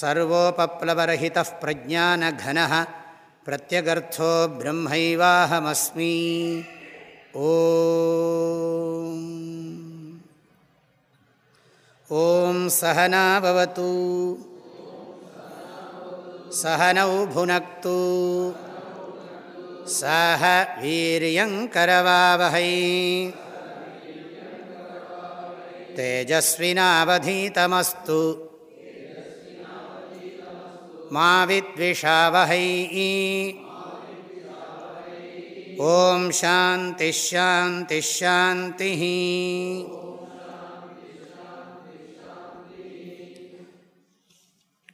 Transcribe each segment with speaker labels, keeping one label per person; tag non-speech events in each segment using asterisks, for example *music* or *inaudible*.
Speaker 1: सर्वोपप्लवरहितः प्रज्ञानघनः प्रत्यगर्थो ब्रह्मैवाहमस्मि ॐ सहनावतु सहनौ भुनक्तु सह वीर्यङ्करवावहै तेजस्विनावधीतमस्तु मा विद्विषावहै ॐ शान्तिश्शान्तिश्शान्तिः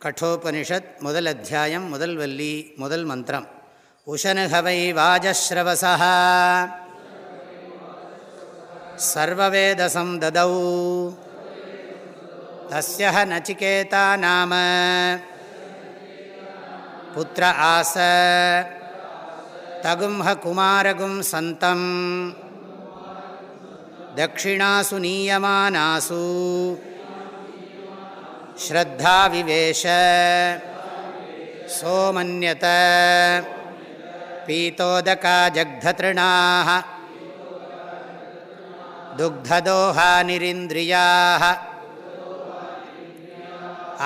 Speaker 1: கட்டோபனிஷத் முதல் அத்தியாயம் முதல் வல்லி முதல் மந்திரம் உஷனுகவை வாஜஸ்ரவசா சர்வவேதசம் ததௌ தஸ்ய நச்சிகேதா நாம புத்திர ஆச தகும்ஹ குமாரகும் சந்தம் தட்சிணாசு நீயமானாசு ஸ்ரத்தா விவேஷ சோமன்யத பீத்தோதகா ஜக்தத்ருணாः दुग्धदोहानिरिन्द्रियाः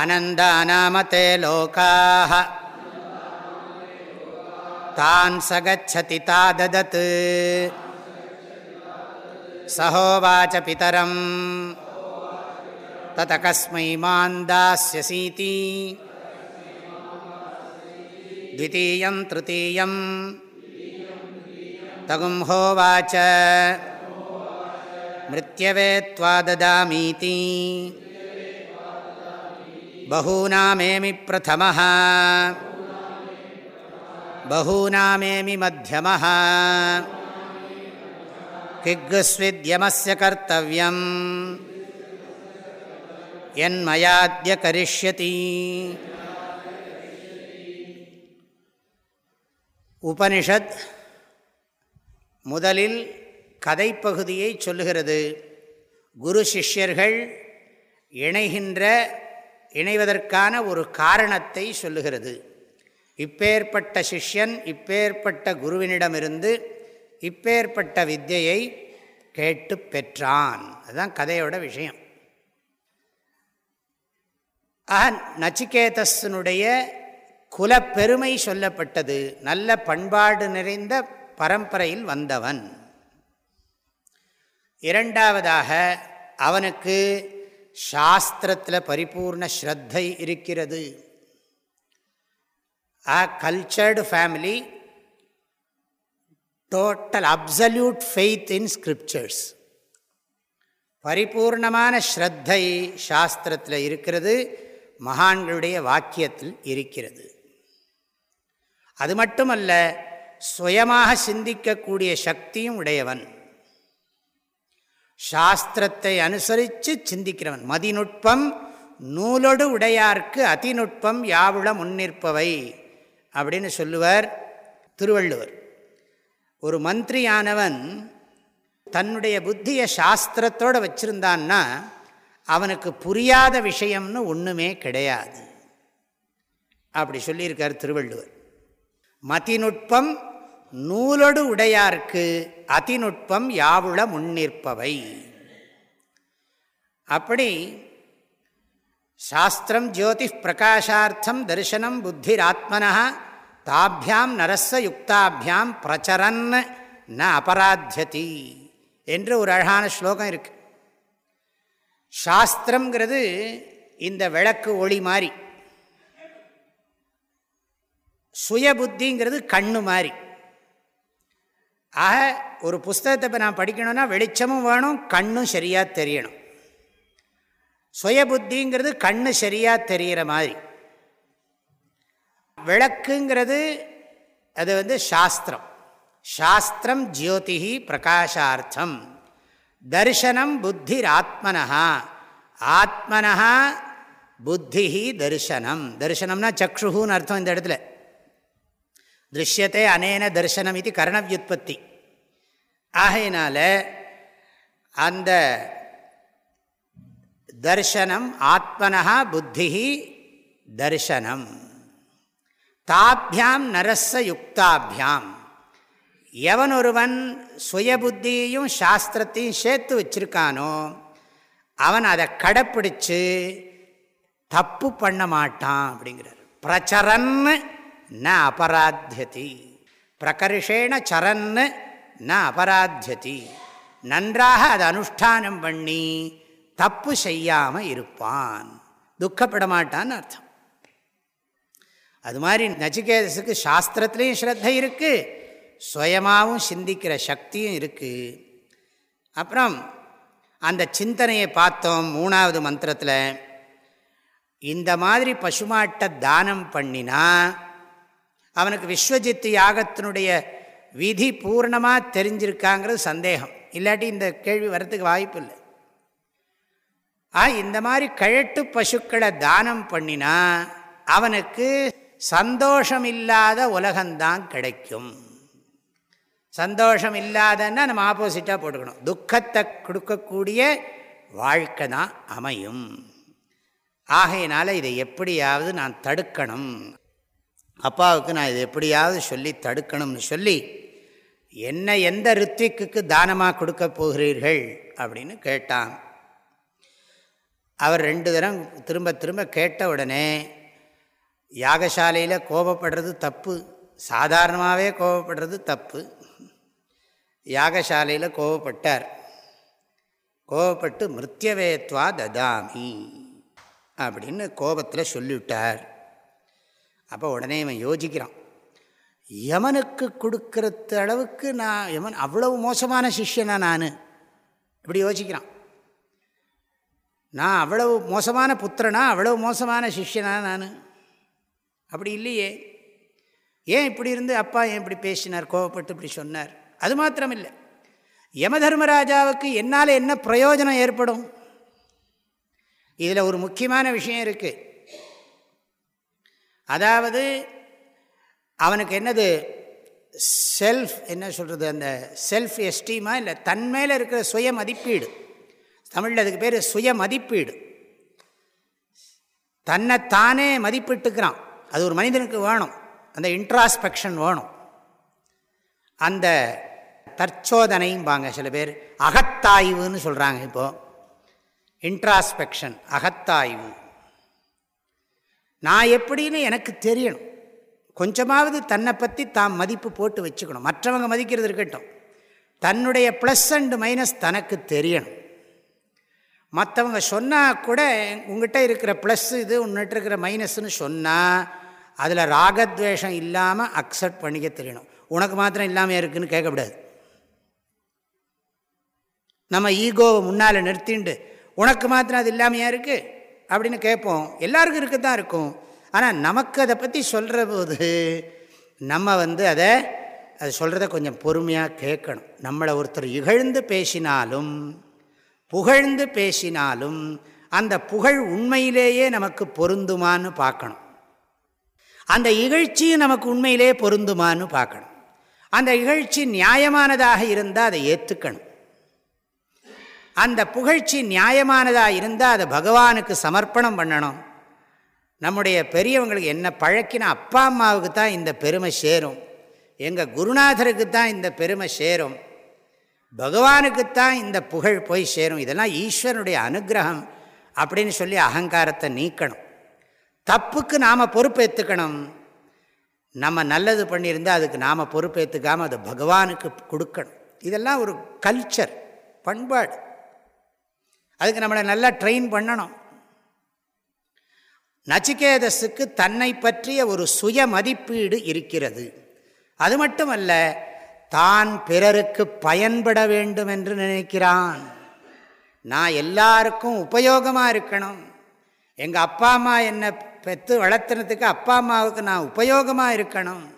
Speaker 1: अनन्दानामते लोकाः तान् स गच्छति ताददत् सहोवाच पितरम्। ततकस्मै मान् दास्यसीति। द्वितीयं तृतीयं तगुंहोवाच मृत्यवे त्वा ददामीति। बहूनामेमि प्रथमः। பகூனாமேமி மத்தியம கிக்குஸ்வித்யமஸ்ய கர்த்தவியம் என் மயாத்திய கரிஷ்யதி உபனிஷத் முதலில் கதைப்பகுதியை சொல்லுகிறது. குரு சிஷ்யர்கள் இணைகின்ற இணைவதற்கான ஒரு காரணத்தை சொல்லுகிறது. இப்பேற்பட்ட சிஷ்யன் இப்பேற்பட்ட குருவினிடமிருந்து இப்பேற்பட்ட வித்தியை கேட்டு பெற்றான். அதுதான் கதையோட விஷயம். ஆக நச்சிகேதஸனுடைய குலப்பெருமை சொல்லப்பட்டது. நல்ல பண்பாடு நிறைந்த பரம்பரையில் வந்தவன். இரண்டாவதாக அவனுக்கு சாஸ்திரத்தில் பரிபூர்ண ஸ்ரத்தை இருக்கிறது. A cultured family total absolute faith in scriptures பரிபூர்ணமான ஸ்ரத்தை சாஸ்திரத்தில் இருக்கிறது மகான்களுடைய வாக்கியத்தில் இருக்கிறது. அது மட்டுமல்ல சுயமாக சிந்திக்கக்கூடிய சக்தியும் உடையவன். சாஸ்திரத்தை அனுசரித்து சிந்திக்கிறவன். மதிநுட்பம் நூலொடு உடையார்க்கு அதிநுட்பம் யாவுள முன்னிற்பவை. அப்படின்னு சொல்லுவார் திருவள்ளுவர். ஒரு மந்திரியானவன் தன்னுடைய புத்தியை சாஸ்திரத்தோடு வச்சுருந்தான்னா அவனுக்கு புரியாத விஷயம்னு ஒன்றுமே கிடையாது. அப்படி சொல்லியிருக்கார் திருவள்ளுவர். மதிநுட்பம் நூலொடு உடையார்க்கு அதிநுட்பம் யாவுள முன்னிற்பவை. அப்படி சாஸ்திரம் ஜோதி பிரகாஷார்த்தம் தரிசனம் புத்திராத்மனா தாபியாம் நரச யுக்தாபியாம் பிரச்சரன் ந அபராத்தியதி என்று ஒரு அழகான ஸ்லோகம் இருக்கு. சாஸ்திரங்கிறது இந்த விளக்கு ஒளி மாதிரி சுய புத்திங்கிறது கண்ணு மாதிரி ஆக ஒரு புஸ்தகத்தை இப்போ நான் படிக்கணும்னா வெளிச்சமும் வேணும் கண்ணும் சரியாக தெரியணும். சுய புத்திங்கிறது கண்ணு சரியாக தெரிகிற மாதிரி. விளக்குங்கிறது அது வந்து சாஸ்திரம். சாஸ்திரம் ஜோதிஹி பிரகாஷார்த்தம். தர்சனம் புத்திர் ஆத்மனஹா. ஆத்மனஹா புத்தி தரிசனம். தரிசனம்னா சக்ஷுன்னு அர்த்தம் இந்த இடத்துல. திருஷ்யத்தை அனேன தரிசனம் இது கரணவியுற்பத்தி ஆகையினால அந்த தர்சனம் ஆத்மனா புத்தி தரிசனம். தாபியாம் நரச யுக்தாபியாம். எவன் ஒருவன் சுயபுத்தியையும் சாஸ்திரத்தையும் சேர்த்து வச்சிருக்கானோ அவன் அதை கடைப்பிடிச்சு தப்பு பண்ண மாட்டான் அப்படிங்கிறார். பிரச்சரன்னு ந அபராத்தியதி. பிரகர்ஷேண சரன்னு ந அபராத்தியதி. நன்றாக அதை அனுஷ்டானம் பண்ணி தப்பு செய்யாமல் இருப்பான். துக்கப்பட மாட்டான்னு அர்த்தம். அது மாதிரி நச்சிகேதஸுக்கு சாஸ்திரத்துலேயும் ஸ்ரத்த இருக்குது சுயமாகவும் சிந்திக்கிற சக்தியும் இருக்குது அப்புறம் அந்த சிந்தனையை பார்த்தோம் மூணாவது மந்திரத்தில். இந்த மாதிரி பசுமாட்டை தானம் பண்ணினா அவனுக்கு விஸ்வஜித்து யாகத்தினுடைய விதி பூர்ணமாக தெரிஞ்சிருக்காங்கிறது சந்தேகம். இல்லாட்டி இந்த கேள்வி வரத்துக்கு வாய்ப்பு இல்லை. ஆ இந்த மாதிரி கழட்டு பசுக்களை தானம் பண்ணினா அவனுக்கு சந்தோஷம் இல்லாத உலகம்தான் கிடைக்கும். சந்தோஷம் இல்லாதன்னா நம்ம ஆப்போசிட்டாக போட்டுக்கணும். துக்கத்தை கொடுக்கக்கூடிய வாழ்க்கை தான் அமையும். ஆகையினால் இதை எப்படியாவது நான் தடுக்கணும். அப்பாவுக்கு நான் இதை எப்படியாவது சொல்லி தடுக்கணும்னு சொல்லி என்ன எந்த ரித்விக்கு தானமாக கொடுக்க போகிறீர்கள்? அப்படின்னு கேட்டான். அவர் ரெண்டு தரம் திரும்ப திரும்ப கேட்ட உடனே யாகசாலையில் கோபப்படுறது தப்பு. சாதாரணமாகவே கோபப்படுறது தப்பு. யாகசாலையில் கோபப்பட்டார். கோபப்பட்டு மிருத்தியவேத்வா ததாமி அப்படின்னு கோபத்தில் சொல்லிவிட்டார். அப்போ உடனே இவன் யோசிக்கிறான். யமனுக்கு கொடுக்கறது அளவுக்கு நான் யமன் அவ்வளவு மோசமான சிஷ்யனா நான்? இப்படி யோசிக்கிறான். நான் அவ்வளவு மோசமான புத்திரனா அவ்வளவு மோசமான சிஷ்யனா நான்? அப்படி இல்லையே. ஏன் இப்படி இருந்து அப்பா ஏன் இப்படி பேசினார் கோவப்பட்டு இப்படி சொன்னார்? அது மாத்திரம் இல்லை யமதர்மராஜாவுக்கு என்னால் என்ன பிரயோஜனம் ஏற்படும்? இதில் ஒரு முக்கியமான விஷயம் இருக்குது அதாவது அவனுக்கு என்னது செல்ஃப் என்ன சொல்கிறது அந்த செல்ஃப் எஸ்டீமா இல்லை தன்மையில் இருக்கிற சுய மதிப்பீடு தமிழில் அதுக்கு பேர் சுய மதிப்பீடு தன்னை தானே மதிப்பிட்டுக்கிறான். அது ஒரு மனிதனுக்கு வேணும். அந்த இன்ட்ராஸ்பெக்ஷன் வேணும். அந்த தற்சோதனையும்பாங்க சில பேர். அகத்தாய்வுன்னு சொல்கிறாங்க இப்போது இன்ட்ராஸ்பெக்ஷன் அகத்தாய்வு. நான் எப்படின்னு எனக்கு தெரியணும். கொஞ்சமாவது தன்னை பற்றி தாம் மதிப்பு போட்டு வச்சுக்கணும். மற்றவங்க மதிக்கிறது இருக்கட்டும். தன்னுடைய ப்ளஸ் அண்டு மைனஸ் தனக்கு தெரியணும். மற்றவங்க சொன்னால் கூட உங்கள்கிட்ட இருக்கிற ப்ளஸ் இது உன்னிட்ட இருக்கிற மைனஸ்ன்னு சொன்னால் அதில் ராகத்வேஷம் இல்லாமல் அக்செப்ட் பண்ணிக்க தெரியணும். உனக்கு மாத்திரம் இல்லாமல் இருக்குதுன்னு கேட்கக்கூடாது நம்ம ஈகோவை முன்னால் நிறுத்திண்டு உனக்கு மாத்திரம் அது இல்லாமையா இருக்குது அப்படின்னு கேட்போம். எல்லாருக்கும் இருக்க தான் இருக்கும். ஆனால் நமக்கு அதை பற்றி சொல்கிற போது நம்ம வந்து அதை அது சொல்கிறத கொஞ்சம் பொறுமையாக கேட்கணும். நம்மளை ஒருத்தர் இகழ்ந்து பேசினாலும் புகழ்ந்து பேசினாலும் அந்த புகழ் உண்மையிலேயே நமக்கு பொருந்துமான்னு பார்க்கணும். அந்த இகழ்ச்சியும் நமக்கு உண்மையிலே பொருந்துமான்னு பார்க்கணும். அந்த இகழ்ச்சி நியாயமானதாக இருந்தால் அதை ஏற்றுக்கணும் அந்த புகழ்ச்சி நியாயமானதாக இருந்தால் அதை பகவானுக்கு சமர்ப்பணம் பண்ணணும். நம்முடைய பெரியவங்களுக்கு என்ன பழக்கின அப்பா அம்மாவுக்கு தான் இந்த பெருமை சேரும். எங்கள் குருநாதருக்கு தான் இந்த பெருமை சேரும். பகவானுக்குத்தான் இந்த புகழ் போய் சேரும். இதெல்லாம் ஈஸ்வரனுடைய அனுகிரகம் அப்படின்னு சொல்லி அகங்காரத்தை நீக்கணும். தப்புக்கு நாம் பொறுப்பேற்றுக்கணும் நம்ம நல்லது பண்ணியிருந்தால் அதுக்கு நாம் பொறுப்பேற்றுக்காமல் அது பகவானுக்கு கொடுக்கணும். இதெல்லாம் ஒரு கல்ச்சர் பண்பாடு. அதுக்கு நம்மளை நல்லா ட்ரெயின் பண்ணணும். நச்சிகேதஸுக்கு தன்னை பற்றிய ஒரு சுய மதிப்பீடு இருக்கிறது. அது மட்டுமல்ல தான் பிறருக்கு பயன்பட வேண்டும் என்று நினைக்கிறான். நான் எல்லாருக்கும் உபயோகமாக இருக்கணும். எங்கள் அப்பா அம்மா என்னை பெற்று வளர்த்துனதுக்கு அப்பா அம்மாவுக்கு நான் உபயோகமாக இருக்கணும்.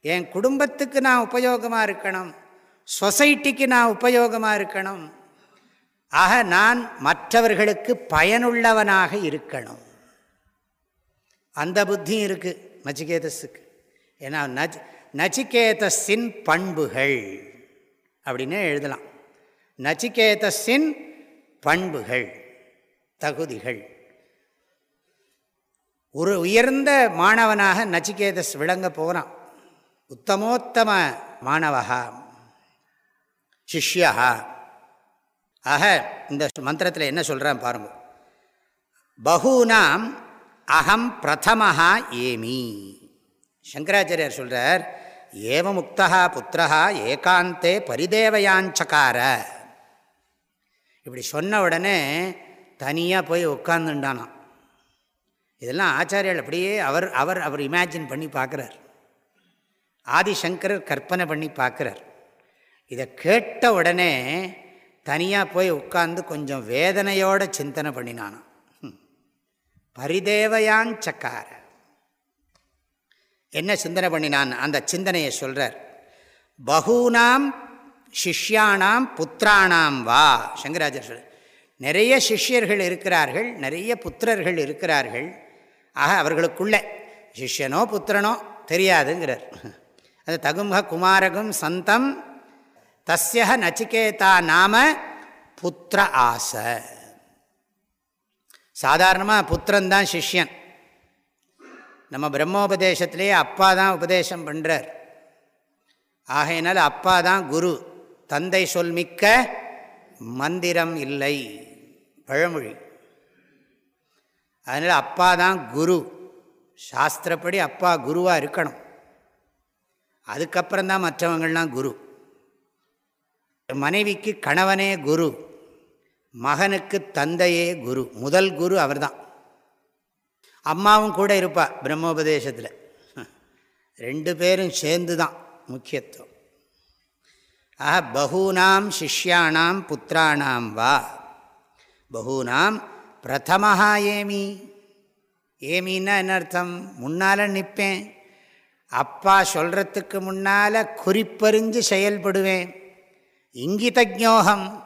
Speaker 1: என் குடும்பத்துக்கு நான் உபயோகமாக இருக்கணும். சொசைட்டிக்கு நான் உபயோகமாக இருக்கணும். ஆக நான் மற்றவர்களுக்கு பயனுள்ளவனாக இருக்கணும். அந்த புத்தியும் இருக்குது நச்சிகேதஸுக்கு ஏன்னா நச் நச்சிகேதஸின் பண்புகள் அப்படின்னு எழுதலாம். நச்சிகேதஸின் பண்புகள் தகுதிகள். ஒரு உயர்ந்த மாணவனாக நச்சிகேதஸ் விளங்க போகிறான். உத்தமோத்தம மாணவா சிஷ்யா. ஆக இந்த மந்திரத்தில் என்ன சொல்கிறான் பாருங்க. பகூனாம் அகம் பிரதமஹா ஏமி. சங்கராச்சாரியார் சொல்கிறார் ஏவ முக்தா புத்திரா ஏகாந்தே பரிதேவயாஞ்சக்கார இப்படி சொன்ன உடனே தனியாக போய் உட்காந்துண்டானான் இதெல்லாம் ஆச்சாரியால் அப்படியே அவர் அவர் அவர் இமேஜின் பண்ணி பார்க்குறார். ஆதிசங்கரர் கற்பனை பண்ணி பார்க்குறார். இதை கேட்ட உடனே தனியாக போய் உட்கார்ந்து கொஞ்சம் வேதனையோட சிந்தனை பண்ணினானான் பரிதேவையான் சக்கார. என்ன சிந்தனை பண்ணினான்? அந்த சிந்தனையை சொல்கிறார் பகூனாம் சிஷ்யானாம் புத்திராணாம் வா. சங்கராஜர் சொல் நிறைய சிஷ்யர்கள் இருக்கிறார்கள் நிறைய புத்திரர்கள் இருக்கிறார்கள். ஆக அவர்களுக்குள்ளே சிஷ்யனோ புத்திரனோ தெரியாதுங்கிறார். அது தகும்ப குமாரகம் சந்தம் தஸ்ய நச்சிகேதா நாம புத்திர ஆச. சாதாரணமாக புத்திரந்தான் சிஷ்யன். நம்ம பிரம்மோபதேசத்திலேயே அப்பா தான் உபதேசம் பண்ணுறார் ஆகையினால் அப்பா தான் குரு. தந்தை சொல்மிக்க மந்திரம் இல்லை. பழமொழி. அதனால் அப்பா தான் குரு. சாஸ்திரப்படி அப்பா குருவாக இருக்கணும். அதுக்கப்புறம் தான் மற்றவங்கள்லாம் குரு. மனைவிக்கு கணவனே குரு மகனுக்கு தந்தையே குரு முதல் குரு அவர்தான். அம்மாவும் கூட இருப்பா பிரம்மோபதேசத்தில். ரெண்டு பேரும் சேர்ந்து தான் முக்கியத்துவம். ஆஹ பகூனாம் சிஷ்யானாம் புத்திராணாம் வா. பகூனாம் பிரதமஹா ஏமி. ஏமின்னா என்ன அர்த்தம்? முன்னால் நிற்பேன் அப்பா சொல்கிறதுக்கு முன்னால் குறிப்பறிஞ்சு செயல்படுவேன். இங்கிதஜோகம்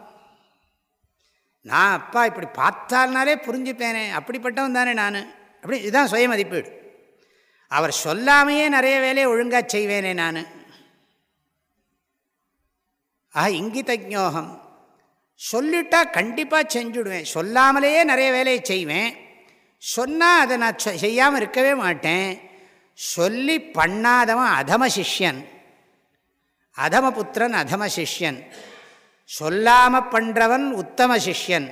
Speaker 1: நான் அப்பா இப்படி பார்த்தால்னாலே புரிஞ்சுப்பேனே. அப்படிப்பட்டவன் தானே நான். அப்படி இதுதான் சுய மதிப்பீடு அவர் சொல்லாமையே நிறைய வேலையை ஒழுங்காக செய்வேனே நான். ஆஹா இங்கிதஜோகம் சொல்லிட்டா கண்டிப்பாக செஞ்சுடுவேன். சொல்லாமலேயே நிறைய வேலையை செய்வேன். சொன்னால் அதை நான் செய்யாமல் இருக்கவே மாட்டேன். சொல்லி பண்ணாதவன் அதம சிஷ்யன். அதம புத்திரன் அதம சிஷ்யன். சொல்லாமல் பண்ணுறவன் உத்தம சிஷ்யன்.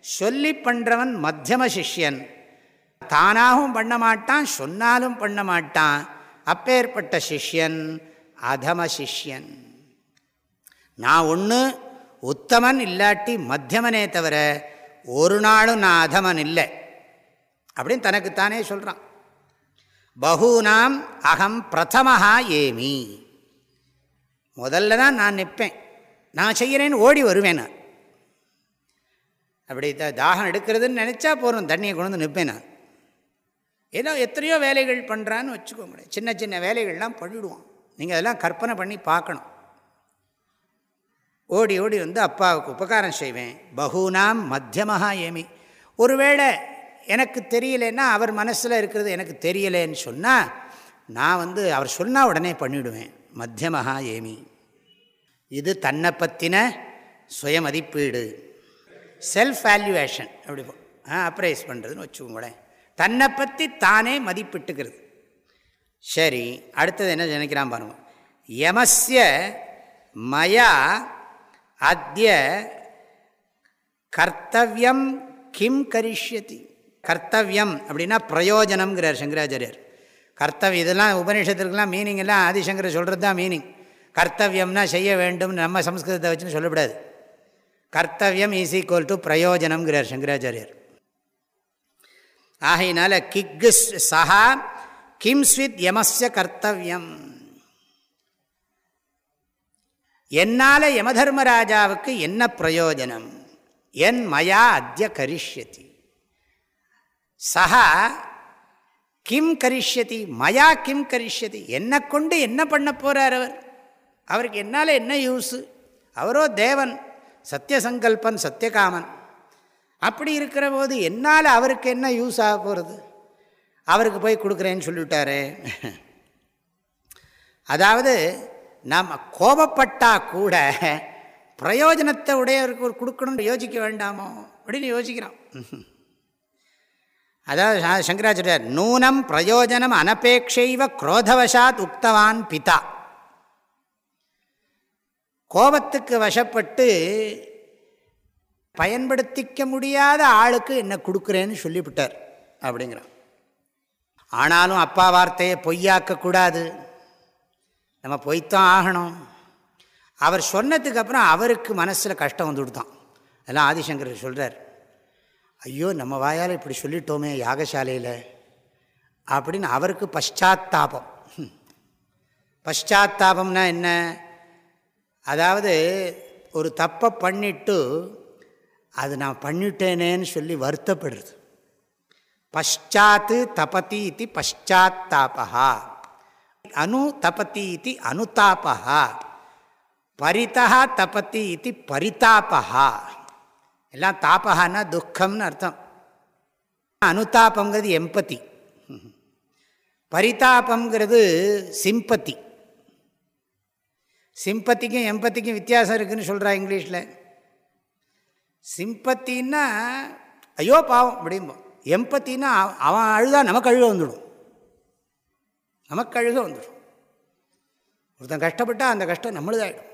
Speaker 1: சொல்லி பண்ணுறவன் மத்தியம சிஷ்யன். தானாகவும் பண்ண மாட்டான் சொன்னாலும் பண்ண மாட்டான். அப்பேற்பட்ட சிஷ்யன் அதம சிஷ்யன். நான் ஒன்று உத்தமன் இல்லாட்டி மத்தியமனே தவிர ஒரு நாளும் நான் அதமன் இல்லை. அப்படின்னு தனக்குத்தானே சொல்கிறான் பகூனாம் அகம் பிரதமஹா ஏமி. முதல்ல தான் நான் நிற்பேன். நான் செய்கிறேன்னு ஓடி வருவேன் நான். அப்படி த தாகம் எடுக்கிறதுன்னு நினச்சா போகிறோம் தண்ணியை கொண்டு வந்து நிற்பேன் நான். ஏதோ எத்தனையோ வேலைகள் பண்ணுறான்னு வச்சுக்கோங்களேன். சின்ன சின்ன வேலைகள்லாம் பண்ணிவிடுவோம் நீங்கள் அதெல்லாம் கற்பனை பண்ணி பார்க்கணும். ஓடி ஓடி வந்து அப்பாவுக்கு உபகாரம் செய்வேன். பகூனாம் மத்தியமாக ஏமி. ஒருவேளை எனக்கு தெரியலன்னா அவர் மனசில் இருக்கிறது எனக்கு தெரியலேன்னு சொன்னால் நான் வந்து அவர் சொன்னால் உடனே பண்ணிவிடுவேன் மத்தியமஹா ஏமி. இது தன்னை பற்றின சுயமதிப்பீடு. செல்ஃப் வேல்யூவேஷன் அப்படி அப்ரைஸ் பண்ணுறதுன்னு வச்சுக்கோங்களேன். தன்னை பற்றி தானே மதிப்பிட்டுக்கிறது. சரி அடுத்தது என்ன நினைக்கிறான் பாருங்க. யமஸ்ய மயா அத்திய கர்த்தவியம் கிம் கரிஷ்யதி கர்த்தவியம் அப்படின்னா பிரயோஜனம்ங்கிறார் சங்கராச்சாரியர் கர்த்தவியம் இதெல்லாம் உபநிஷத்துக்கெல்லாம் மீனிங் எல்லாம் ஆதிசங்கர் சொல்கிறது தான் மீனிங் கர்த்தவியம்னா செய்ய வேண்டும் நம்ம சம்ஸ்கிருதத்தை வச்சுன்னு சொல்லக்கூடாது கர்த்தவியம் இஸ் ஈக்குவல் டு பிரயோஜனம்ங்கிறார் சங்கராச்சாரியர். ஆகையினால கிக்கு சஹா கிம் ஸ்வித் யமஸ்ய கர்த்தவியம். என்னால் யமதர்மராஜாவுக்கு என்ன பிரயோஜனம்? என் மயா அத்திய கரிஷ்யதி. சஹா கிம் கரிஷ்யதி மயா கிம் கரிஷ்யதி என்னை கொண்டு என்ன பண்ண போகிறார் அவர்? அவருக்கு என்னால் என்ன யூஸு அவரோ தேவன் சத்தியசங்கல்பன் சத்தியகாமன் அப்படி இருக்கிற போது என்னால் அவருக்கு என்ன யூஸ் ஆக போகிறது அவருக்கு போய் கொடுக்குறேன்னு சொல்லிவிட்டாரு. அதாவது நாம் கோபப்பட்டால் கூட பிரயோஜனத்தை உடையவருக்கு ஒரு கொடுக்கணும்னு யோசிக்க வேண்டாமோ அப்படின்னு யோசிக்கிறோம். அதாவது சங்கராச்சாரியார் நூனம் பிரயோஜனம் அனபேட்சைவ குரோதவசாத் உக்தவான் பிதா. கோபத்துக்கு வசப்பட்டு பயன்படுத்திக்க முடியாத ஆளுக்கு என்ன கொடுக்குறேன்னு சொல்லிவிட்டார் அப்படிங்கிறான். ஆனாலும் அப்பா வார்த்தையை பொய்யாக்கக்கூடாது. நம்ம போய்த்தான் ஆகணும். அவர் சொன்னதுக்கு அப்புறம் அவருக்கு மனசில் கஷ்டம் வந்துவிட்டான் அதெல்லாம் ஆதிசங்கர் சொல்கிறார் ஐயோ நம்ம வாயால் இப்படி சொல்லிட்டோமே யாகசாலையில். அப்படின்னு அவருக்கு பஷாத்தாபம் பஷாத்தாபம்னா என்ன? அதாவது ஒரு தப்பை பண்ணிட்டு அது நான் பண்ணிட்டேனேன்னு சொல்லி வருத்தப்படுறது. பஷாத்து தபதி இது பஷாத்தாபா அனு தபதி இது அனுதாபா பரிதா தபதி இது பரிதாபா எல்லாம் தாபகான்னா துக்கம்னு அர்த்தம். அனுதாபங்கிறது எம்பத்தி பரிதாபங்கிறது சிம்பத்தி சிம்பத்திக்கும் எம்பத்திக்கும் வித்தியாசம் இருக்குதுன்னு சொல்கிறா இங்கிலீஷில். சிம்பத்தின்னா ஐயோ பாவம் அப்படிம்போம் எம்பத்தின்னா அவன் அழுதா நமக்கு அழுக வந்துடும். நமக்கு அழுக வந்துடும். ஒருத்தன் கஷ்டப்பட்டால் அந்த கஷ்டம் நம்மளுதாயிடும்.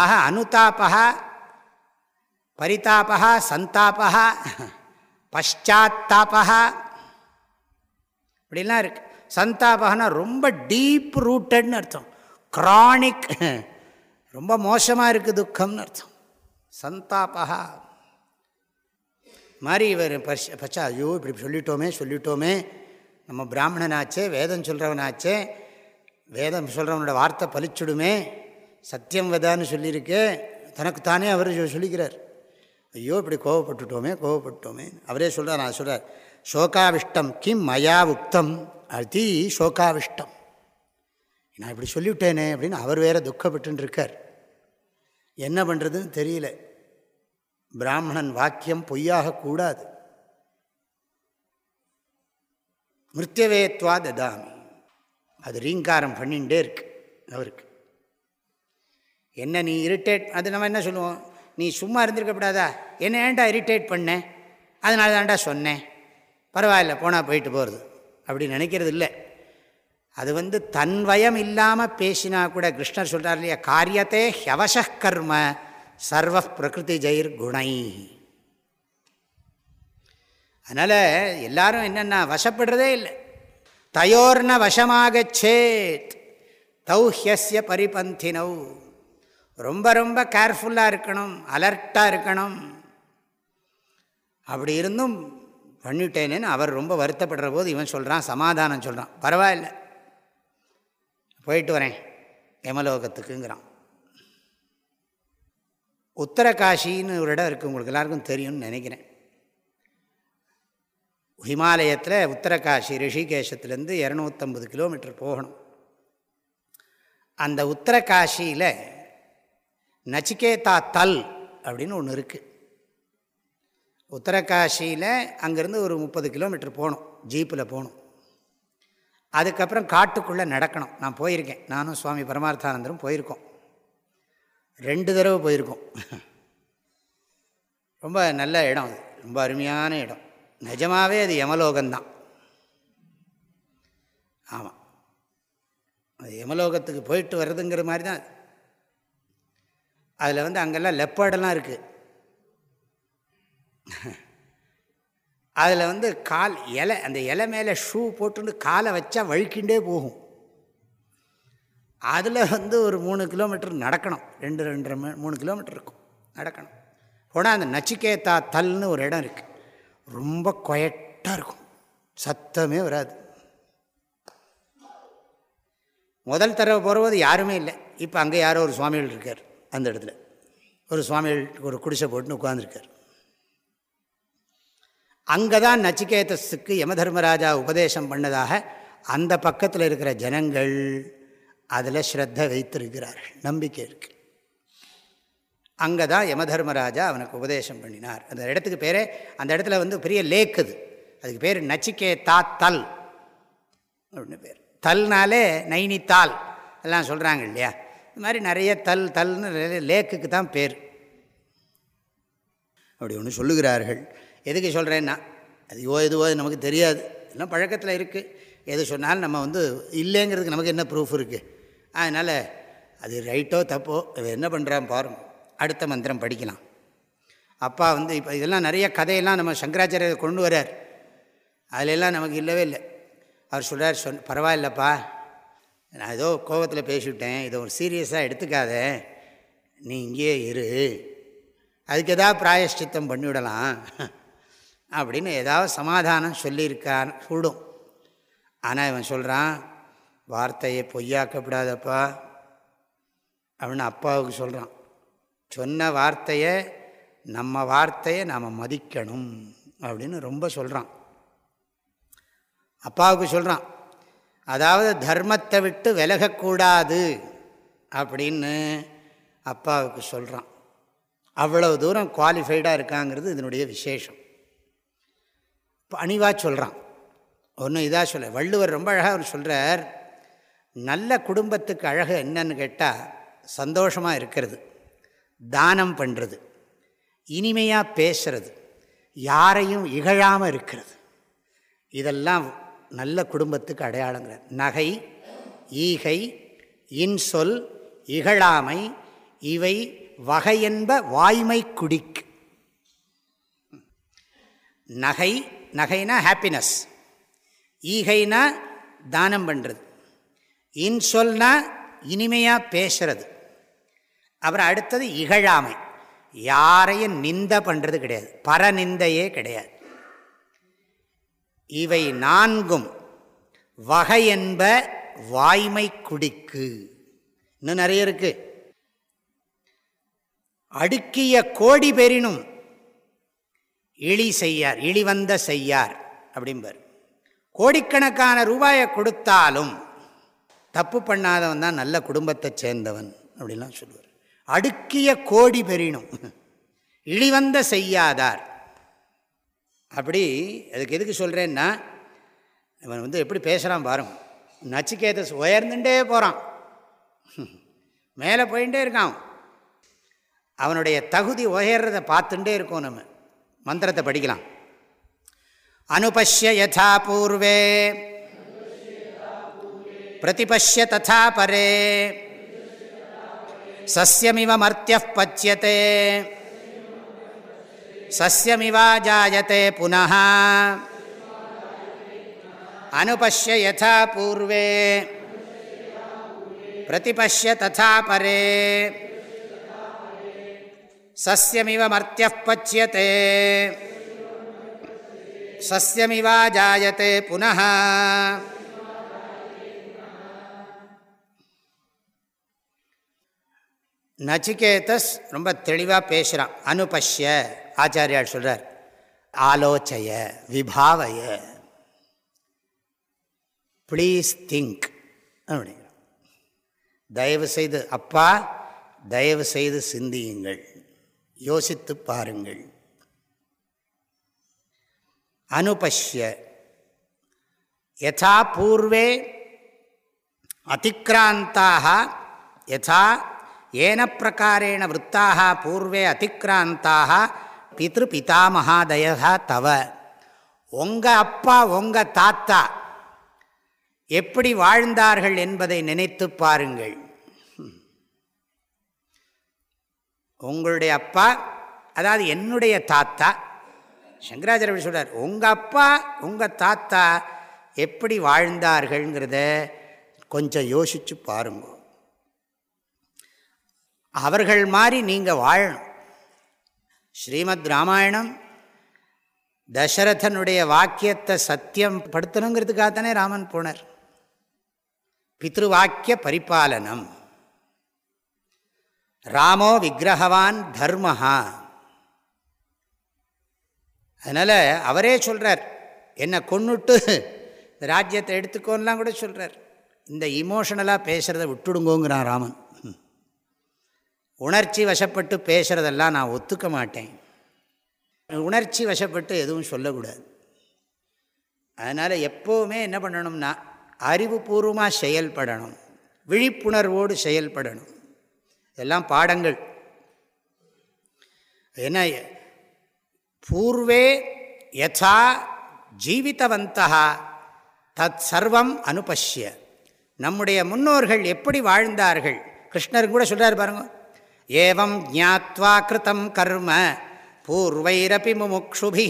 Speaker 1: ஆக அனுதாபா பரிதாபா சந்தாபா பஷாத்தாபா இப்படிலாம் இருக்கு. சந்தாபகனா ரொம்ப டீப் ரூட்டட்னு அர்த்தம். க்ரானிக் ரொம்ப மோசமாக இருக்குது துக்கம்னு அர்த்தம். சந்தாபா மாதிரி இவர் பஷ் பச்சா ஐயோ இப்படி சொல்லிட்டோமே சொல்லிட்டோமே. நம்ம பிராமணனாச்சே வேதம் சொல்கிறவனாச்சே வேதம் சொல்கிறவனோட வார்த்தை பலிச்சுடுமே சத்தியம் வதான்னு சொல்லியிருக்கே தனக்குத்தானே அவர் சொல்லிக்கிறார். ஐயோ இப்படி கோவப்பட்டுட்டோமே கோவப்பட்டோமே அவரே சொல்கிறார் நான் சொல்கிறார் சோகாவிஷ்டம் கிம் மயா உக்தம்? அதி சோகாவிஷ்டம். நான் இப்படி சொல்லிவிட்டேனே அப்படின்னு அவர் வேற துக்கப்பட்டுருக்கார். என்ன பண்ணுறதுன்னு தெரியல. பிராமணன் வாக்கியம் பொய்யாகக்கூடாது மிருத்தியவேத்வா ததாமி. அது ரீங்காரம் பண்ணிகிட்டே இருக்கு அவருக்கு. என்ன நீ இரிட்டேட் அது நம்ம என்ன சொல்லுவோம்? நீ சும்மா இருந்திருக்கப்படாதா என்ன ஏன்டா இரிட்டேட் பண்ணேன் அதனால தான்டா சொன்னேன் பரவாயில்ல போனால் போயிட்டு போகிறது அப்படி நினைக்கிறது இல்லை. அது வந்து தன் வயம் இல்லாமல் பேசினா கூட கிருஷ்ணர் சொல்கிறார் இல்லையா? காரியத்தே ஹவச கர்ம சர்வ பிரகிருதி ஜெயிர் குணை. அதனால் எல்லாரும் என்னென்னா வசப்படுறதே இல்லை. தயோர்ன வசமாகச்சேத் தௌஹியஸ்ய பரிபந்தினௌ. ரொம்ப ரொம்ப கேர்ஃபுல்லாக இருக்கணும் அலர்ட்டாக இருக்கணும். அப்படி இருந்தும் பண்ணிட்டேனேன்னு அவர் ரொம்ப வருத்தப்படுற போது இவன் சொல்கிறான் சமாதானம் சொல்கிறான் பரவாயில்ல. போயிட்டு வரேன் யமலோகத்துக்குங்கிறான் உத்தரகாஷின்னு ஒரு இடம் இருக்குது உங்களுக்கு எல்லாருக்கும் தெரியும்னு நினைக்கிறேன். ஹிமாலயத்தில் உத்தரகாஷி ரிஷிகேஷத்துலேருந்து இரநூத்தம்பது கிலோமீட்டர் போகணும். அந்த உத்தரகாஷியில் நச்சிகேதா தல் அப்படின்னு ஒன்று இருக்குது உத்தரகாஷியில் அங்கேருந்து ஒரு முப்பது கிலோமீட்டர் போகணும் ஜீப்பில் போகணும். அதுக்கப்புறம் காட்டுக்குள்ளே நடக்கணும். நான் போயிருக்கேன். நானும் சுவாமி பரமார்த்தானந்தரும் போயிருக்கோம். ரெண்டு தடவை போயிருக்கோம். *laughs* ரொம்ப நல்ல இடம் அது. ரொம்ப அருமையான இடம். நிஜமாகவே அது யமலோகம்தான். ஆமாம் அது யமலோகத்துக்கு போயிட்டு வர்றதுங்கிற மாதிரி தான் அதில் வந்து அங்கெல்லாம் லெப்பாடெல்லாம் இருக்குது அதில் வந்து கால் இலை அந்த இலை மேலே ஷூ போட்டுன்னு காலை வச்சா வழுக்கிண்டே போகும். அதில் வந்து ஒரு மூணு கிலோமீட்டர் நடக்கணும். ரெண்டு ரெண்டரை மூணு கிலோமீட்டர் இருக்கும். நடக்கணும். போனால் அந்த நச்சிகேத்தா தல்னு ஒரு இடம் இருக்குது ரொம்ப கொயட்டாக இருக்கும். சத்தமே வராது. முதல் தடவை போகிறபோது யாருமே இல்லை. இப்போ அங்கே யாரோ ஒரு சுவாமிகள் இருக்கார் அந்த இடத்துல. ஒரு சுவாமிகள் ஒரு குடிசை போட்டுன்னு உட்காந்துருக்கார் அங்கே தான் நச்சிகேதஸுக்கு யமதர்மராஜா உபதேசம் பண்ணதாக அந்த பக்கத்தில் இருக்கிற ஜனங்கள் அதில் ஸ்ரத்த வைத்திருக்கிறார்கள். நம்பிக்கை இருக்குது அங்கே தான் யமதர்மராஜா அவனுக்கு உபதேசம் பண்ணினார். அந்த இடத்துக்கு பேரே அந்த இடத்துல வந்து பெரிய லேக்குது அதுக்கு பேர் நச்சிக்கே தா தல் அப்படின்னு பேர். தல்னாலே நைனித்தால் எல்லாம் சொல்கிறாங்க இல்லையா? இது மாதிரி நிறைய தல் தல்னு லேக்குக்கு தான் பேர். அப்படி ஒன்று சொல்லுகிறார்கள். எதுக்கு சொல்கிறேன்னா அதுவோ எதுவோ நமக்கு தெரியாது. எல்லாம் பழக்கத்தில் இருக்குது எது சொன்னாலும் நம்ம வந்து இல்லைங்கிறதுக்கு நமக்கு என்ன ப்ரூஃப் இருக்குது அதனால் அது ரைட்டோ தப்போ என்ன பண்ணுறான் பாருங்கள் அடுத்த மந்திரம் படிக்கலாம். அப்பா வந்து இப்போ இதெல்லாம் நிறைய கதையெல்லாம் நம்ம சங்கராச்சாரியர் கொண்டு வரார் அதிலெல்லாம் நமக்கு இல்லவே இல்லை. அவர் சொல்கிறார் சொ பரவாயில்லப்பா. நான் ஏதோ கோபத்தில் பேசிவிட்டேன். இதை ஒரு சீரியஸாக எடுத்துக்காத. நீ இங்கேயே இரு. அதுக்கு ஏதாவது பிராயஷ்டித்தம் பண்ணிவிடலாம். அப்படின்னு ஏதாவது சமாதானம் சொல்லியிருக்கான் கூடும். ஆனால் இவன் சொல்கிறான் வார்த்தையை பொய்யாக்கப்படாதப்பா. அப்படின்னு அப்பாவுக்கு சொல்கிறான் சொன்ன வார்த்தையை நம்ம வார்த்தையை நாம் மதிக்கணும் அப்படின்னு ரொம்ப சொல்கிறான் அப்பாவுக்கு சொல்கிறான் அதாவது தர்மத்தை விட்டு விலகக்கூடாது அப்படின்னு அப்பாவுக்கு சொல்கிறான் அவ்வளவு தூரம் குவாலிஃபைடாக இருக்காங்கிறது இதனுடைய விசேஷம். பணிவாக சொல்கிறான் ஒன்றும் இதாக சொல்ல வள்ளுவர் ரொம்ப அழகாக அவர் சொல்கிறார் நல்ல குடும்பத்துக்கு அழகு என்னன்னு கேட்டால் சந்தோஷமாக இருக்கிறது. தானம் பண்ணுறது இனிமையாக பேசுறது. யாரையும் இகழாமல் இருக்கிறது. இதெல்லாம் நல்ல குடும்பத்துக்கு அடையாளங்கிற. நகை ஈகை இன்சொல் இகழாமை இவை வகையென்ப வாய்மை குடிக்கு நகை நகைனா ஹாப்பினஸ் ஈகைனா தானம் பண்ணுறது இன்சொல்னா இனிமையாக பேசுறது. அப்புறம் அடுத்தது இகழாமை. யாரையும் நிந்த பண்ணுறது கிடையாது. பரநிந்தையே கிடையாது. இவை நான்கும். வகை என்ப வாய்மை குடிக்கு. இன்னும் நிறைய இருக்கு. அடுக்கிய கோடி பெறினும் இழி செய்யார் இழிவந்த செய்யார் அப்படிம்பார். கோடிக்கணக்கான ரூபாயை கொடுத்தாலும் தப்பு பண்ணாதவன் தான் நல்ல குடும்பத்தை சேர்ந்தவன் அப்படின்லாம் சொல்லுவார். அடுக்கிய கோடி பெறினும். இழிவந்த செய்யாதார். அப்படி அதுக்கு எதுக்கு சொல்கிறேன்னா இவன் வந்து எப்படி பேசுகிறான் பாருங்க. நச்சிக்கேத உயர்ந்துட்டே போகிறான் மேலே போயிட்டே இருக்கான். அவனுடைய தகுதி உயர்றதை பார்த்துட்டே இருக்கோம் நம்ம. மந்திரத்தை படிக்கலாம். அனுபஷ்ய யதா பூர்வே. பிரதிபஷ்ய ததா பரே. சஸ்யமிவ மர்த்திய பச்சியத்தை சஸ்யமிவா ஜாயத்தை புனः. அனுபஷ்ய யதா பூர்வே. பிரதிபஷ்ய ததா பரே. சஸ்யமிவ மர்த்திய பச்சியத்தை சஸ்யமிவா ஜாயத்தை புனः. நச்சிகேதஸ் ரொம்ப தெளிவாக பேசுகிறான் அனுபஷ்ய ஆச்சாரியால் சொல்கிறார் ஆலோச்சய விபாவய ப்ளீஸ் திங்க் அப்படிங்கிறான். தயவு செய்து அப்பா தயவு செய்து சிந்தியுங்கள் யோசித்து பாருங்கள். அனுபஷ்ய யதா பூர்வே அதிக்ராந்தாக யதா ஏன பிரகாரேண விற்த்தாக பூர்வே அதிக்ராந்தாக பித்ரு பிதாமகாதயா தவ. உங்கள் அப்பா உங்கள் தாத்தா எப்படி வாழ்ந்தார்கள் என்பதை நினைத்து பாருங்கள். உங்களுடைய அப்பா அதாவது என்னுடைய தாத்தா சங்கராச்சாரிய சொல்கிறார் உங்கள் அப்பா உங்கள் தாத்தா எப்படி வாழ்ந்தார்கள்ங்கிறத கொஞ்சம் யோசித்து பாருங்கள் அவர்கள் மாதிரி நீங்கள் வாழணும். ஸ்ரீமத் ராமாயணம் தசரதனுடைய வாக்கியத்தை சத்தியம் படுத்தணுங்கிறதுக்காக தானே ராமன் போனார். பித்ருவாக்கிய பரிபாலனம். ராமோ விக்கிரகவான் தர்மஹா. அதனால் அவரே சொல்கிறார் என்னை கொண்டுட்டு இந்த ராஜ்யத்தை எடுத்துக்கோன்னெலாம் கூட சொல்கிறார் இந்த இமோஷனலாக பேசுகிறத விட்டுடுங்கோங்கிறான் ராமன். உணர்ச்சி வசப்பட்டு பேசுகிறதெல்லாம் நான் ஒத்துக்க மாட்டேன். உணர்ச்சி வசப்பட்டு எதுவும் சொல்லக்கூடாது. அதனால் எப்போவுமே என்ன பண்ணணும்னா அறிவுபூர்வமாக செயல்படணும். விழிப்புணர்வோடு செயல்படணும். இதெல்லாம் பாடங்கள். என்ன பூர்வே யதா ஜீவித்தவந்தா தத் சர்வம் அனுபஷ்ய. நம்முடைய முன்னோர்கள் எப்படி வாழ்ந்தார்கள்? கிருஷ்ணர் கூட சொல்கிறார் பாருங்கள் ஏவம் ஜாத்வா கிருத்தம் கர்ம பூர்வைரப்பி முமுக்ஷுபி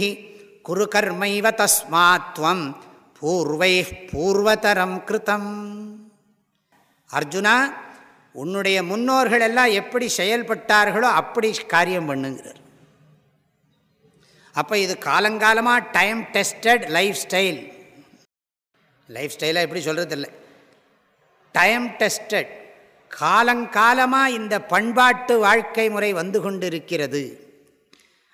Speaker 1: குரு கர்மைவ தஸ்மாத்வம் பூர்வை பூர்வதரம் கிருத்தம். அர்ஜுனா உன்னுடைய முன்னோர்கள் எல்லாம் எப்படி செயல்பட்டார்களோ அப்படி காரியம் பண்ணுங்கிறார். அப்போ இது காலங்காலமாக time tested life style life ஸ்டைலாக எப்படி சொல்கிறது இல்லை டைம் டெஸ்டட் காலங்காலமாக இந்த பண்பாட்டு வாழ்க்கை முறை வந்து கொண்டிருக்கிறது.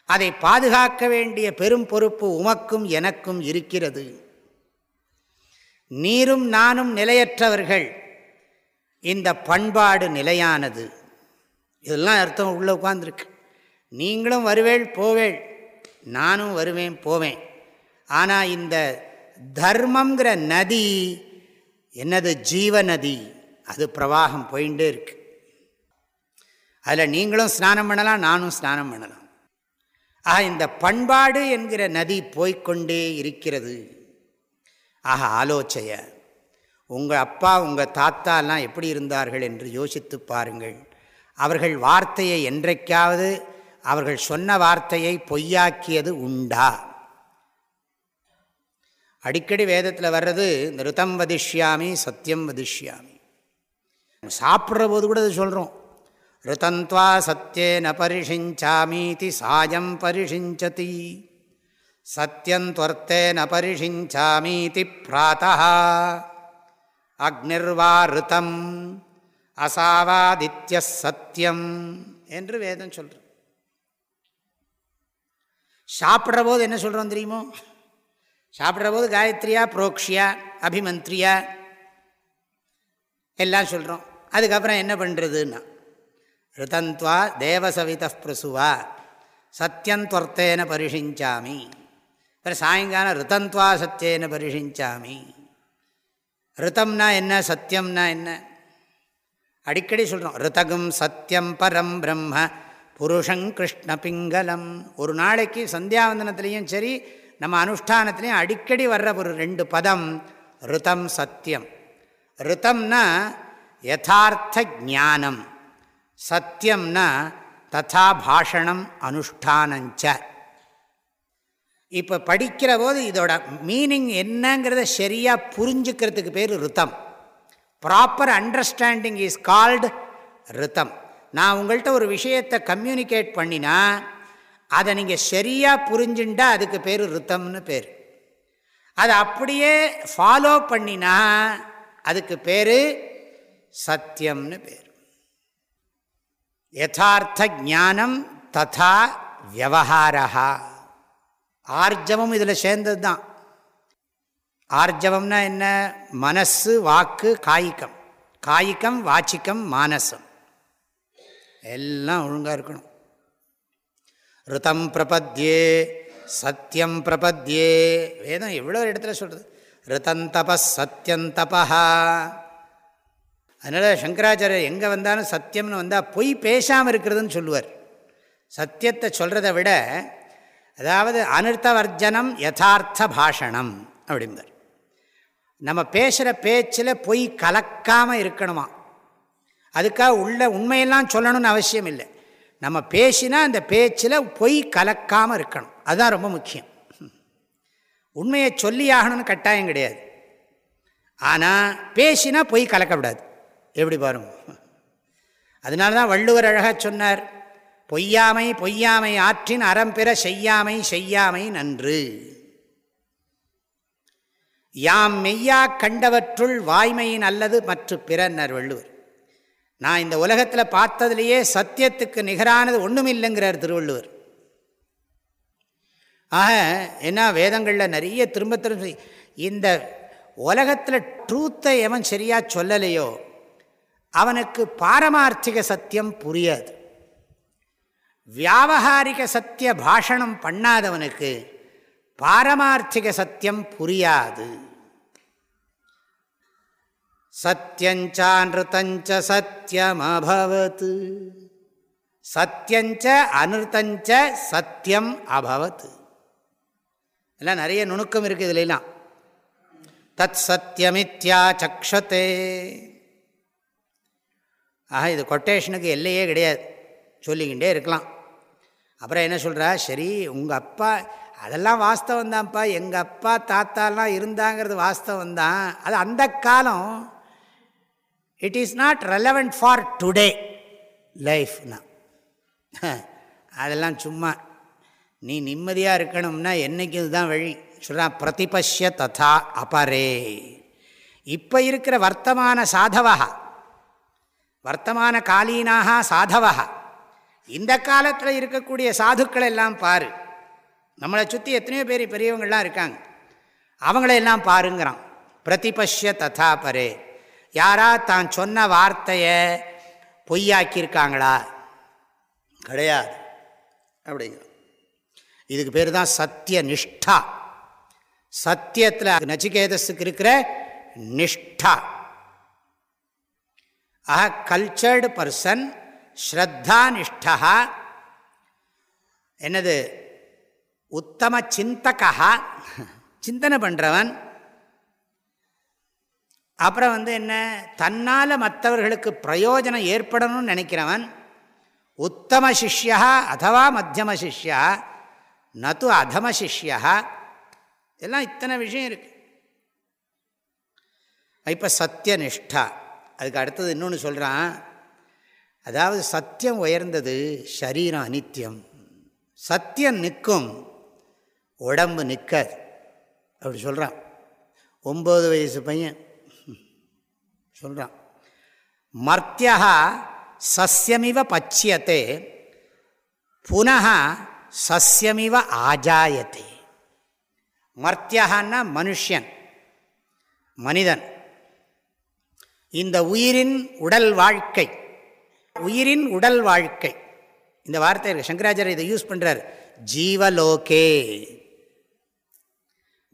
Speaker 1: அதை பாதுகாக்க வேண்டிய பெரும் பொறுப்பு உமக்கும் எனக்கும் இருக்கிறது. நீரும் நானும் நிலையற்றவர்கள். இந்த பண்பாடு நிலையானது. இதெல்லாம் அர்த்தம் உள்ளே உட்காந்துருக்கு நீங்களும் வருவேள் போவேள். நானும் வருவேன் போவேன். ஆனால் இந்த தர்மங்கிற நதி என்னது ஜீவ நதி அது பிரவாகம் போயிட்டே இருக்கு. அதில் நீங்களும் ஸ்நானம் பண்ணலாம் நானும் ஸ்நானம் பண்ணலாம். ஆக இந்த பண்பாடு என்கிற நதி போய்கொண்டே இருக்கிறது. ஆக ஆலோச்சைய உங்கள் அப்பா உங்கள் தாத்தாலாம் எப்படி இருந்தார்கள் என்று யோசித்து பாருங்கள். அவர்கள் வார்த்தையை என்றைக்காவது அவர்கள் சொன்ன வார்த்தையை பொய்யாக்கியது உண்டா? அடிக்கடி வேதத்தில் வர்றது நிறுத்தம் வதிஷ்யாமி சத்தியம் வதிஷ்யாமி. சாப்பிட்ற போது கூட அது சொல்கிறோம் ருதந்த்வா சத்தியேன பரிஷிஞ்சாமீதி சாயம் பரிஷிஞ்சதி. சத்தியந்த்வர்த்தேன பரிஷிஞ்சாமீதி பிராத்தா அக்னிர்வா ருதம் அசாவாதித்ய சத்தியம் என்று வேதம் சொல்கிறோம் சாப்பிட்ற போது என்ன சொல்கிறோம் தெரியுமோ? சாப்பிட்ற போது காயத்ரியா புரோக்ஷியா அபிமந்திரியா எல்லாம் சொல்கிறோம் அதுக்கப்புறம் என்ன பண்ணுறதுன்னா ரிதந்த்வா தேவசவித பிரசுவா சத்தியந்தொர்த்தேன பரிஷிஞ்சாமி. அப்புறம் சாயங்காலம் ரிதந்த்வா சத்தியேன பரிஷிஞ்சாமி. ரிதம்னா என்ன சத்தியம்னா என்ன? அடிக்கடி சொல்கிறோம் ரிதகும் சத்தியம் பரம் பிரம்ம புருஷங் கிருஷ்ண பிங்கலம் ஒரு நாளைக்கு சந்தியாவந்தனத்துலேயும் சரி நம்ம அனுஷ்டானத்துலேயும் அடிக்கடி வர்ற ஒரு ரெண்டு பதம் ரிதம் சத்தியம் ரிதம்னா யதார்த்த ஜானம் சத்தியம்னா ததா பாஷணம் அனுஷ்டானஞ்ச. இப்போ படிக்கிற போது இதோட மீனிங் என்னங்கிறத சரியாக புரிஞ்சுக்கிறதுக்கு பேர் rhythm. Proper understanding is called rhythm. நான் உங்கள்கிட்ட ஒரு விஷயத்தை கம்யூனிகேட் பண்ணினா அதை நீங்கள் சரியாக புரிஞ்சுட்டா அதுக்கு பேர் ரித்தம்னு பேர். அதை அப்படியே ஃபாலோ பண்ணினா அதுக்கு பேர் சத்தியம்னு பேர். யதார்த்த ஜானம் ததா வியவஹாரா ஆர்ஜவம் இதில் சேர்ந்தது தான் ஆர்ஜவம்னா என்ன? மனசு வாக்கு காய்கம். காய்கம் வாச்சிக்கம் மானசம். எல்லாம் ஒழுங்காக இருக்கணும். ரிதம் பிரபத்யே சத்தியம் பிரபத்யே. வேதம் எவ்வளோ இடத்துல சொல்கிறது ரிதந்தப சத்தியந்தபா அதனால் சங்கராச்சாரியர் எங்கே வந்தாலும் சத்தியம்னு வந்தால் பொய் பேசாமல் இருக்கிறதுன்னு சொல்லுவார். சத்தியத்தை சொல்கிறத விட அதாவது அனிர்த்தவர்ஜனம் யதார்த்த பாஷணம் அப்படிம்பார். நம்ம பேசுகிற பேச்சில் பொய் கலக்காமல் இருக்கணுமா? அதுக்காக உள்ள உண்மையெல்லாம் சொல்லணும்னு அவசியம் இல்லை. நம்ம பேசினா அந்த பேச்சில் பொய் கலக்காமல் இருக்கணும். அதுதான் ரொம்ப முக்கியம். உண்மையை சொல்லி ஆகணும்னு கட்டாயம் கிடையாது. ஆனால் பேசினா பொய் கலக்கப்படாது எப்படி பாருங்க? அதனால தான் வள்ளுவர் அழகாக சொன்னார் பொய்யாமை பொய்யாமை ஆற்றின் அறம்பிற செய்யாமை செய்யாமை நன்று. யாம் மெய்யா கண்டவற்றுள் வாய்மையின் அல்லது மற்ற பிறன்னர் வள்ளுவர். நான் இந்த உலகத்தில் பார்த்ததுலேயே சத்தியத்துக்கு நிகரானது ஒன்றும் இல்லைங்கிறார் திருவள்ளுவர். ஆக என்ன வேதங்களில் நிறைய திரும்ப திரும்ப இந்த உலகத்தில் ட்ரூத்தை எவன் சரியாக சொல்லலையோ அவனுக்கு பாரமார்த்திக சத்தியம் புரியாது. வியாபகாரிக சத்திய பாஷணம் பண்ணாதவனுக்கு பாரமார்த்திக சத்தியம் புரியாது. சத்தியஞ்சான்ருத்தஞ்ச சத்தியமபவத். சத்தியஞ்ச அனிருத்தஞ்ச சத்தியம் அபவத். எல்லாம் நிறைய நுணுக்கம் இருக்குது இதுலாம் தத் சத்தியமித்யா சக்ஷத்தே ஆக இது கொட்டேஷனுக்கு எல்லையே கிடையாது. சொல்லிக்கிட்டே இருக்கலாம். அப்புறம் என்ன சொல்கிறா சரி உங்கள் அப்பா அதெல்லாம் வாஸ்தவம் தான்ப்பா. எங்கள் அப்பா தாத்தாலாம் இருந்தாங்கிறது வாஸ்தவம் தான். அது அந்த காலம் it is not relevant for today லைஃப்னா அதெல்லாம் சும்மா நீ நிம்மதியாக இருக்கணும்னா என்றைக்கு இதுதான் வழி? சொல்கிறான் பிரதிபஷ்ய ததா அபரே. இப்போ இருக்கிற வர்த்தமான சாதவா? வர்த்தமான காலீனாக சாதவா இந்த காலத்தில் இருக்கக்கூடிய சாதுக்கள் எல்லாம் பாரு. நம்மளை சுற்றி எத்தனையோ பேர் பெரியவங்கள்லாம் இருக்காங்க. அவங்களையெல்லாம் பாருங்கிறான். பிரதிபஷ்ய ததா பரே. யாரா தான் சொன்ன வார்த்தையை பொய்யாக்கியிருக்காங்களா? கிடையாது. அப்படிங்கிற இதுக்கு பேர் தான் சத்திய நிஷ்டா சத்தியத்தில் நச்சிகேதஸுக்கு இருக்கிற நிஷ்டா. ஆக கல்ச்சர்டு பர்சன் ஸ்ரத்தா நிஷ்டா என்னது? உத்தம சிந்தகா சிந்தனை பண்ணுறவன் அப்புறம் வந்து என்ன? தன்னால் மற்றவர்களுக்கு பிரயோஜனம் ஏற்படணும்னு நினைக்கிறவன். உத்தம சிஷ்யா அதுவா மத்தியம சிஷ்யா நது அதம சிஷ்யா எல்லாம் இத்தனை விஷயம் இருக்குது இப்போ சத்தியநிஷ்டா அதுக்கு அடுத்தது இன்னொன்று சொல்கிறான் அதாவது சத்தியம் உயர்ந்தது சரீரம் அனித்தியம். சத்தியம் நிற்கும் உடம்பு நிற்காது. அப்படி சொல்கிறான் ஒம்பது வயசு பையன். சொல்கிறான் மர்த்தியா சஸ்யமிவ பச்சியத்தை புனः சஸ்யமிவ ஆஜாயத்தை மர்த்தியகான்னா மனுஷன் மனிதன். இந்த உயிரின் உடல் வாழ்க்கை. உயிரின் உடல் வாழ்க்கை. இந்த வார்த்தை இருக்கு. சங்கராச்சாரியர் இதை யூஸ் பண்ணுறார் ஜீவலோகே.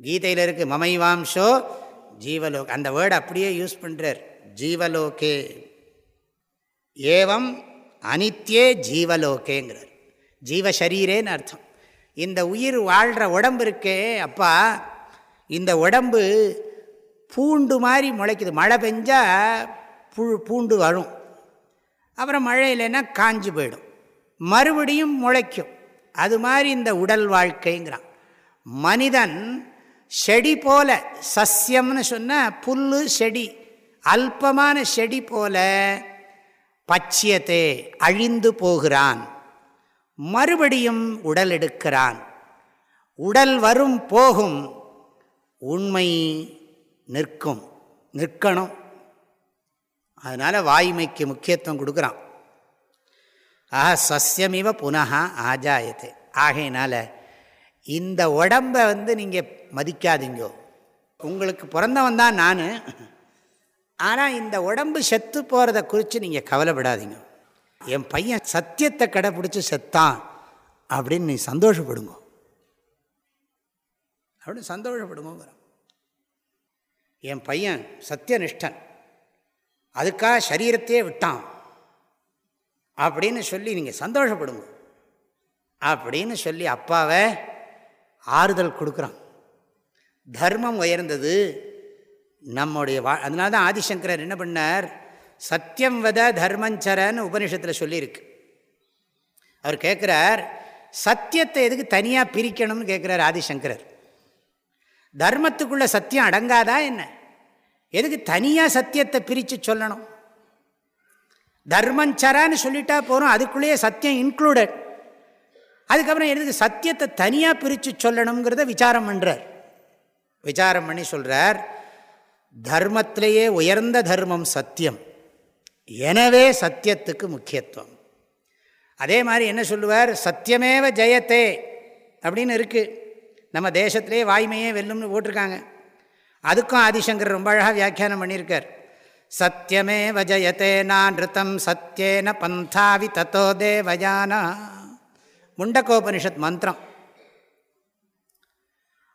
Speaker 1: கீதையில் இருக்கு மமைவாம்சோ ஜீவலோக். அந்த வேர்டு அப்படியே யூஸ் பண்ணுறார் ஜீவலோகே. ஏவம் அனித்யே ஜீவலோகேங்கிறார். ஜீவசரீரேன்னு அர்த்தம். இந்த உயிர் வாழ்கிற உடம்பு இருக்கே அப்பா. இந்த உடம்பு பூண்டு மாதிரி முளைக்குது. மழை பெஞ்சால் புழு பூண்டு வரும். அப்புறம் மழை இல்லைன்னா காஞ்சி போயிடும். மறுபடியும் முளைக்கும். அது மாதிரி இந்த உடல் வாழ்க்கைங்கிறான். மனிதன் செடி போல சஸ்யம்னு சொன்னால் புல் செடி அல்பமான செடி போல பச்சியத்தை அழிந்து போகிறான். மறுபடியும் உடல் எடுக்கிறான். உடல் வரும் போகும் உண்மை நிற்கும் நிற்கணும். அதனால் வாய்மைக்கு முக்கியத்துவம் கொடுக்குறான். ஆஹா சஸ்யமிவ புனகா ஆஜாயத்து ஆகையினால இந்த உடம்பை வந்து நீங்கள் மதிக்காதீங்கோ. உங்களுக்கு பிறந்தவன் தான் நான். ஆனால் இந்த உடம்பு செத்து போகிறத குறித்து நீங்கள் கவலைப்படாதீங்க. என் பையன் சத்தியத்தை கடைப்பிடிச்சி செத்தான் அப்படின்னு நீ சந்தோஷப்படுங்க. அப்படின்னு சந்தோஷப்படுங்கிறான் என் பையன் சத்தியனிஷ்டன் அதுக்காக சரீரத்தையே விட்டான். அப்படின்னு சொல்லி நீங்கள் சந்தோஷப்படுங்க. அப்படின்னு சொல்லி அப்பாவை ஆறுதல் கொடுக்குறான். தர்மம் உயர்ந்தது நம்முடைய வா அதனால தான் ஆதிசங்கரர் என்ன பண்ணார்? சத்தியம் வத தர்மஞ்சரன்னு உபனிஷத்தில் சொல்லியிருக்கு. அவர் கேட்குறார் சத்தியத்தை எதுக்கு தனியாக பிரிக்கணும்னு கேட்குறார் ஆதிசங்கரர். தர்மத்துக்குள்ளே சத்தியம் அடங்காதா என்ன? எதுக்கு தனியாக சத்தியத்தை பிரித்து சொல்லணும்? தர்மஞ்சரான்னு சொல்லிட்டா போகிறோம் அதுக்குள்ளேயே சத்தியம் இன்க்ளூடட் அதுக்கப்புறம் எதுக்கு சத்தியத்தை தனியாக பிரித்து சொல்லணுங்கிறத விசாரம் பண்ணுறார் விசாரம் பண்ணி சொல்கிறார் தர்மத்திலேயே உயர்ந்த தர்மம் சத்தியம். எனவே சத்தியத்துக்கு முக்கியத்துவம். அதே மாதிரி என்ன சொல்லுவார்? சத்தியமேவ ஜெயத்தே அப்படின்னு இருக்குது நம்ம தேசத்திலே வாய்மையே வெல்லும்னு போட்டிருக்காங்க. அதுக்கும் ஆதிசங்கர் ரொம்ப அழகாக வியாக்கியானம் பண்ணியிருக்கார். சத்தியமே வஜயத்தே நான் ரித்தம் சத்தியேன பந்தாவி தத்தோ தேவயானா. முண்டகோபனிஷத் மந்திரம்.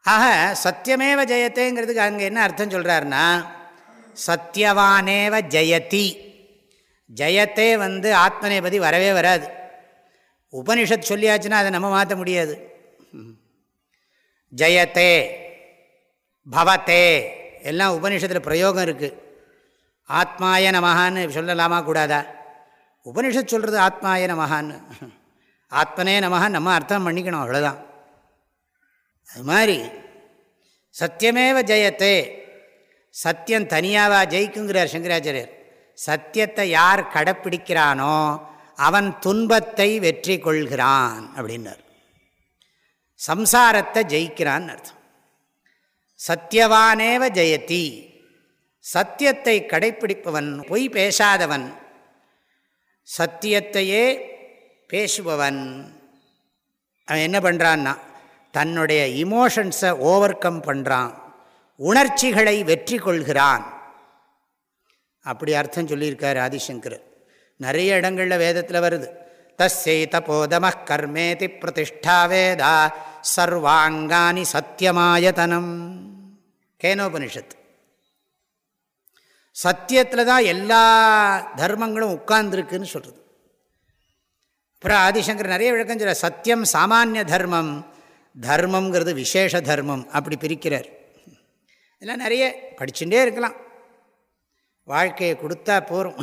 Speaker 1: ஆக சத்தியமேவ ஜெயத்தேங்கிறதுக்கு அங்கே என்ன அர்த்தம் சொல்கிறாருன்னா சத்தியவானேவ ஜெயதி. ஜெயத்தே வந்து ஆத்மநேபதி வரவே வராது. உபனிஷத் சொல்லியாச்சுன்னா அதை நம்ம மாற்ற முடியாது. ஜெயத்தே பவத்தே. எல்லாம் உபனிஷத்தில் பிரயோகம் இருக்குது ஆத்மாய நமகான்னு சொல்லலாமா கூடாதா? உபனிஷத் சொல்கிறது ஆத்மாய நமகான்னு ஆத்மனே நமகா நம்ம அர்த்தம் பண்ணிக்கணும் அவ்வளோதான் அது மாதிரி சத்தியமேவ ஜெயத்தே. சத்தியம் தனியாவா ஜெயிக்குங்கிறார் சங்கராச்சாரியர். சத்தியத்தை யார் கடைப்பிடிக்கிறானோ அவன் துன்பத்தை வெற்றி கொள்கிறான் அப்படின்னார். சம்சாரத்தை ஜெயிக்கிறான் அர்த்தம். சத்தியவானேவ ஜெயதி சத்தியத்தை கடைப்பிடிப்பவன் பொய் பேசாதவன் சத்தியத்தையே பேசுபவன். அவன் என்ன பண்ணுறான்னா தன்னுடைய இமோஷன்ஸை ஓவர் கம் பண்ணுறான் உணர்ச்சிகளை வெற்றி கொள்கிறான். அப்படி அர்த்தம் சொல்லியிருக்கார் ஆதிசங்கர். நிறைய இடங்களில் வேதத்தில் வருது. தஸ்யை கர்மேதி பிரதிஷ்டா வேதா சர்வாங்கானி சத்தியமாயதனம் கேனோபனிஷத் சத்தியத்தில் தான் எல்லா தர்மங்களும் உட்கார்ந்துருக்குன்னு சொல்கிறது அப்புறம் ஆதிசங்கர் நிறைய விளக்கம் சொல்ல சத்தியம் சாமானிய தர்மம் தர்மங்கிறது விசேஷ தர்மம் அப்படி பிரிக்கிறார். இதெல்லாம் நிறைய படிச்சுட்டே இருக்கலாம். வாழ்க்கையை கொடுத்தா போகிறோம்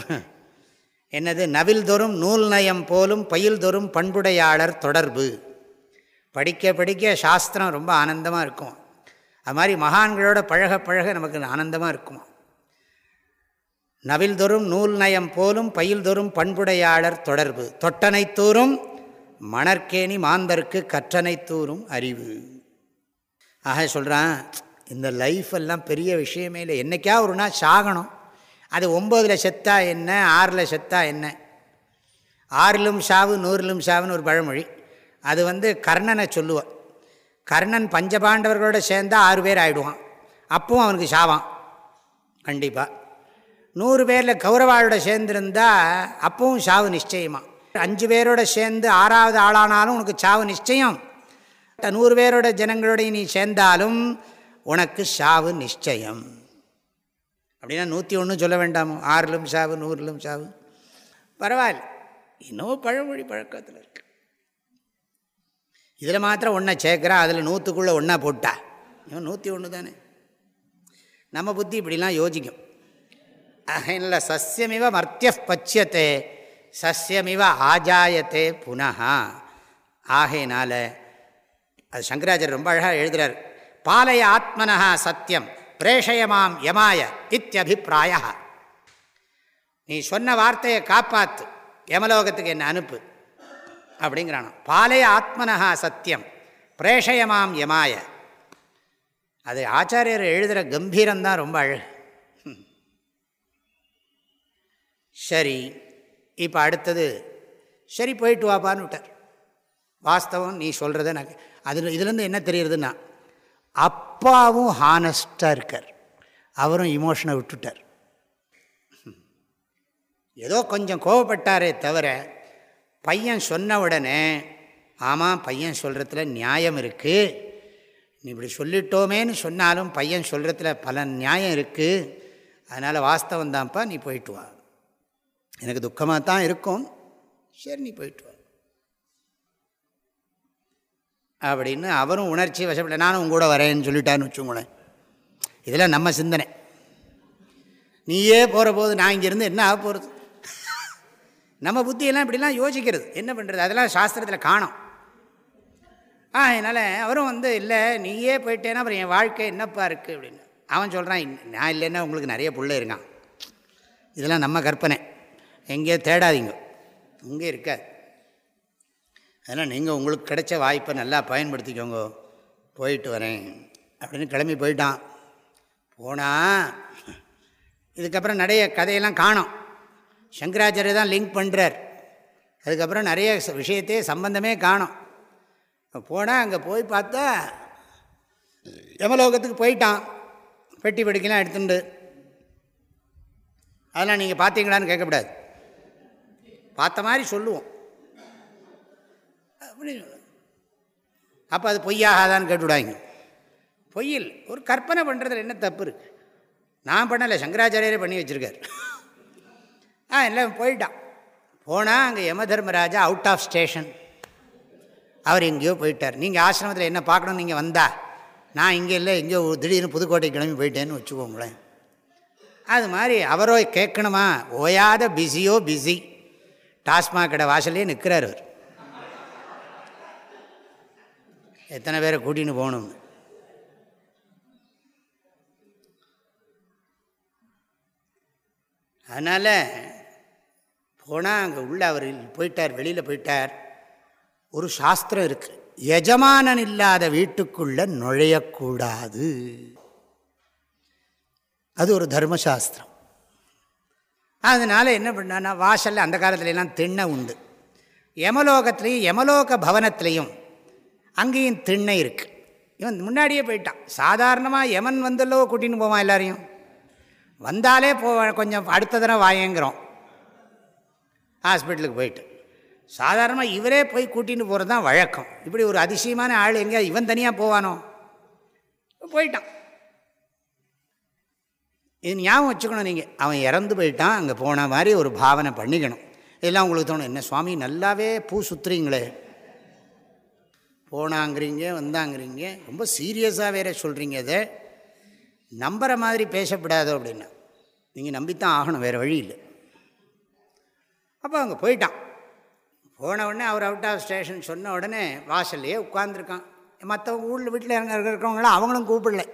Speaker 1: என்னது? நவில் தோறும் நூல் நயம் போலும் பயில் தோறும் பண்புடையாளர் தொடர்பு. படிக்க படிக்க சாஸ்திரம் ரொம்ப ஆனந்தமாக இருக்கும். அது மாதிரி மகான்களோட பழக பழக நமக்கு ஆனந்தமாக இருக்கும்? நவில் தோறும் நூல் நயம் போலும் பயில் தோறும் பண்புடையாளர் தொடர்பு. தொட்டனை தூரும் மணற்கேணி மாந்தருக்கு கற்றனைத்தூரும் அறிவு. ஆக சொல்கிறான் இந்த லைஃப் எல்லாம் பெரிய விஷயமே இல்லை. என்றைக்கா ஒரு நாள் சாகணும். அது ஒம்பதில் செத்தா என்ன ஆறில் செத்தா என்ன? ஆறிலும் சாவு நூறிலும் சாவுன்னு ஒரு பழமொழி. அது வந்து கர்ணனை சொல்லுவான் கர்ணன் பஞ்சபாண்டவர்களோடு சேர்ந்தால் ஆறு பேர் ஆகிடுவான் அப்பவும் அவனுக்கு சாவான். கண்டிப்பாக நூறு பேரில் கௌரவாளோட சேர்ந்துருந்தா அப்பவும் சாவு நிச்சயமாக அஞ்சு பேரோட சேர்ந்து ஆறாவது ஆளானாலும் உனக்கு சாவு நிச்சயம். நூறு பேரோட ஜனங்களோடையும் நீ சேர்ந்தாலும் உனக்கு சாவு நிச்சயம். அப்படின்னா நூற்றி ஒன்றும் சொல்ல வேண்டாமோ? ஆறிலும் சாவு நூறிலும் சாவு. பரவாயில்ல. இன்னும் பழமொழி பழக்கத்தில் இருக்கு. இதில் மாத்திரம் ஒன்றை சேர்க்குறா அதில் நூற்றுக்குள்ளே ஒன்றா போட்டா. இவன் நூற்றி ஒன்று தானே. நம்ம புத்தி இப்படிலாம் யோசிக்கும். இல்லை சசியமிவ மர்த்திய பச்சியத்தே சஸ்யமிவ ஆஜாயத்தே புனகா ஆகையினால அது சங்கராச்சர் ரொம்ப அழகாக எழுதுகிறார் பாலய ஆத்மனஹா சத்தியம் பிரேஷயமாம் யமாய இத்தியபிப்பிராய நீ சொன்ன வார்த்தையை காப்பாற்று யமலோகத்துக்கு என்ன அனுப்பு. அப்படிங்கிறானோ. பாலைய ஆத்மனஹா சத்தியம். பிரேஷயமாம் யமாய. அது ஆச்சாரியர் எழுதுகிற கம்பீரம்தான் ரொம்ப அழகு. சரி இப்போ அடுத்தது சரி போயிட்டு வாப்பான்னு விட்டார். வாஸ்தவம் நீ சொல்கிறத நான் அது இதுலேருந்து என்ன தெரியுறதுன்னா அப்பாவும் ஹானஸ்டாக இருக்கார். அவரும் இமோஷனை விட்டுட்டார். ஏதோ கொஞ்சம் கோவப்பட்டாரே தவிர பையன் சொன்ன உடனே ஆமாம் பையன் சொல்கிறதுல நியாயம் இருக்குது நீ இப்படி சொல்லிட்டோமேன்னு சொன்னாலும் பையன் சொல்கிறதுல பல நியாயம் இருக்குது அதனால் வாஸ்தவம் தான்ப்பா நீ போயிட்டு வா. எனக்கு துக்கமாக தான் இருக்கும். சரி நீ போயிட்டு வா. அப்படின்னு அவரும் உணர்ச்சி வசப்பட நானும் உங்கூட வரேன்னு சொல்லிட்டான்னு வச்சுங்களேன் இதெல்லாம் நம்ம சிந்தனை. நீயே போகிற போது நான் இங்கேருந்து என்ன ஆக போகிறது நம்ம புத்தியெல்லாம் இப்படிலாம் யோசிக்கிறது. என்ன பண்ணுறது அதெல்லாம் சாஸ்திரத்தில் காணும். ஆ அதனால் அவரும் வந்து இல்லை நீயே போயிட்டேன்னா அப்புறம் என் வாழ்க்கை என்னப்பா இருக்குது அப்படின்னு. அவன் சொல்கிறான் நான் இல்லைன்னா உங்களுக்கு நிறைய புள்ள இருக்கான். இதெல்லாம் நம்ம கற்பனை. எங்கேயோ தேடாதீங்க. இங்கே இருக்காது. அதனால் நீங்கள் உங்களுக்கு கிடைச்ச வாய்ப்பை நல்லா பயன்படுத்திக்கோங்க. போயிட்டு வரேன். அப்படின்னு கிளம்பி போயிட்டான். போனால் இதுக்கப்புறம் நிறைய கதையெல்லாம் காணும். சங்கராச்சாரிய தான் லிங்க் பண்ணுறார் அதுக்கப்புறம் நிறைய விஷயத்தையே சம்பந்தமே காணும். போனால் அங்கே போய் பார்த்தா யமலோகத்துக்கு போயிட்டான். பெட்டி படிக்கலாம் எடுத்துட்டு அதெல்லாம் நீங்கள் பார்த்தீங்களான்னு கேட்கக்கூடாது. பார்த்த மாதிரி சொல்லுவோம். அப்படி அப்போ அது பொய்யாகாதான்னு கேட்டுவிடாங்க பொய்யில் ஒரு கற்பனை பண்ணுறதுல என்ன தப்பு இருக்குது நான் பண்ணலை சங்கராச்சாரியரே பண்ணி வச்சுருக்கார். ஆ எல்லாம் போயிட்டான். போனால் அங்கே Yama Dharmaraja out of station அவர் எங்கேயோ போயிட்டார். நீங்கள் ஆசிரமத்தில் என்ன பார்க்கணும் நீங்கள் வந்தா நான் இங்கே இல்லை எங்கேயோ திடீர்னு புதுக்கோட்டை கிளம்பி போயிட்டேன்னு வச்சுக்கோங்களேன். அது மாதிரி அவரோ கேட்கணுமா? ஓயாத பிஸியோ பிஸி டாஸ்மாக் கடை வாசல்லே நிற்கிறார் அவர். எத்தனை பேரை கூட்டின்னு போகணும்னு. அதனால் போனால் அங்கே உள்ள அவர் போயிட்டார் வெளியில் போயிட்டார். ஒரு சாஸ்திரம் இருக்குது எஜமானன் இல்லாத வீட்டுக்குள்ளே நுழையக்கூடாது. அது ஒரு தர்மசாஸ்திரம். அதனால் என்ன பண்ணான்னா வாசலில் அந்த காலத்துலலாம் திண்ணை உண்டு. யமலோகத்துலேயும் யமலோக பவனத்துலேயும் அங்கேயும் திண்ணை இருக்குது இவன் முன்னாடியே போயிட்டான். சாதாரணமாக எமன் வந்தல்லோ கூட்டின்னு போவான் எல்லாரையும். வந்தாலே போ கொஞ்சம் அடுத்த தடவை வாயங்கிறோம். ஹாஸ்பிட்டலுக்கு போயிட்டு. சாதாரணமாக இவரே போய் கூட்டின்னு போகிறது தான் வழக்கம். இப்படி ஒரு அதிசயமான ஆள் எங்கேயா இவன் தனியாக போவானோ? போயிட்டான். இது ஞாபகம் வச்சுக்கணும் நீங்கள் அவன் இறந்து போயிட்டான். அங்கே போன மாதிரி ஒரு பாவனை பண்ணிக்கணும். இதெல்லாம் உங்களுக்கு தோணும். என்ன சுவாமி நல்லாவே பூ சுற்றுறீங்களே போனாங்கிறீங்க வந்தாங்கிறீங்க ரொம்ப சீரியஸாக வேற சொல்கிறீங்க அதை நம்புகிற மாதிரி பேசப்படாதோ அப்படின்னா நீங்கள் நம்பித்தான் ஆகணும் வேறு வழி இல்லை. அப்போ அங்கே போயிட்டான். போன உடனே அவர் அவுட் ஆஃப் ஸ்டேஷன் சொன்ன உடனே வாசல்லையே உட்காந்துருக்கான் மற்றவங்க ஊரில் வீட்டில் இறங்க இருக்கிறவங்களாம் அவங்களும் கூப்பிடல.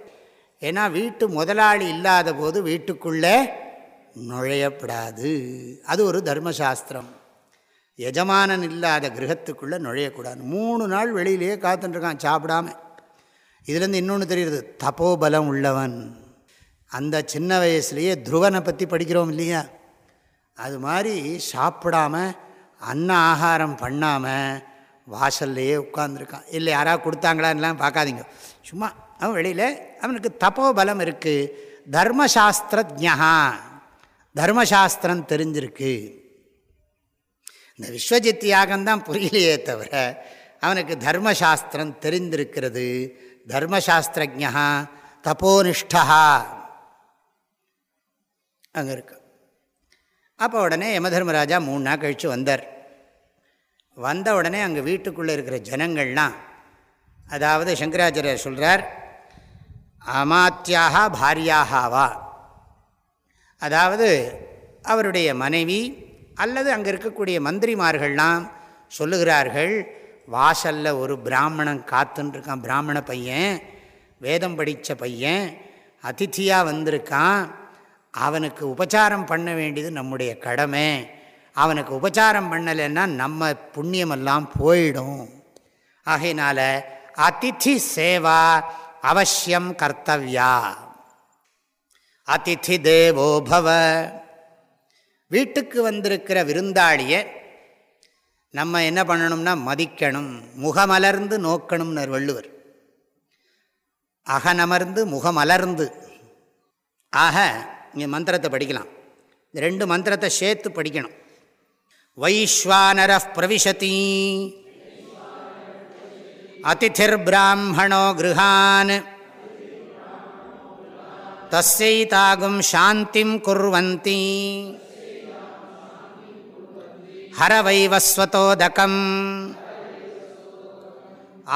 Speaker 1: ஏன்னா வீட்டு முதலாளி இல்லாத போது வீட்டுக்குள்ளே நுழையப்படாது. அது ஒரு தர்மசாஸ்திரம். எஜமானன் இல்லாத கிரகத்துக்குள்ளே நுழையக்கூடாது. மூணு நாள் வெளியிலேயே காத்துட்டுருக்கான் சாப்பிடாம. இதுலேருந்து இன்னொன்று தெரியுது தப்போபலம் உள்ளவன். அந்த சின்ன வயசுலேயே துருவனை பற்றி படிக்கிறோம் இல்லையா? அது மாதிரி சாப்பிடாம அன்ன ஆகாரம் பண்ணாமல் வாசல்லையே உட்காந்துருக்கான் இல்லை யாராவது கொடுத்தாங்களான்லாம் பார்க்காதீங்க. சும்மா அவன் வெளியில் அவனுக்கு தப்போபலம் இருக்குது தர்மசாஸ்திரஜா தர்மசாஸ்திரம் தெரிஞ்சிருக்கு. இந்த விஸ்வஜித் யாகம்தான் புரியலையே தவிர அவனுக்கு தர்மசாஸ்திரம் தெரிந்திருக்கிறது. தர்மசாஸ்திரஜா தபோனிஷ்டா. அங்கே இருக்கு. அப்போ உடனே யமதர்மராஜா மூணு நாள் கழித்து வந்தார். வந்த உடனே அங்கே வீட்டுக்குள்ளே இருக்கிற ஜனங்கள்லாம் அதாவது சங்கராச்சாரியர் சொல்கிறார் அமாத்தியாக பாரியாகவா. அதாவது அவருடைய மனைவி அல்லது அங்கே இருக்கக்கூடிய மந்திரிமார்கள்லாம் சொல்லுகிறார்கள் வாசலில் ஒரு பிராமணன் காத்துன்ருக்கான் பிராமண பையன் வேதம் படித்த பையன் அதித்தியாக வந்திருக்கான் அவனுக்கு உபச்சாரம் பண்ண வேண்டியது நம்முடைய கடமை. அவனுக்கு உபச்சாரம் பண்ணலைன்னா நம்ம புண்ணியமெல்லாம் போயிடும். ஆகையினால் அதிதி சேவா அவசியம் கர்த்தவியா. அதிதி தேவோபவ வீட்டுக்கு வந்திருக்கிற விருந்தாளியை நம்ம என்ன பண்ணணும்னா மதிக்கணும் முகமலர்ந்து நோக்கணும்னு வள்ளுவர். அகனமர்ந்து முகமலர்ந்து. ஆக இங்கே மந்திரத்தை படிக்கலாம். ரெண்டு மந்திரத்தை சேர்த்து படிக்கணும். வைஸ்வானர பிரவிசதி அதிர் பிராமணோ கிருஹான். தஸ்யைதாகும் சாந்திம் குர்வந்தி. ஹரவைவஸ்வதோதகம்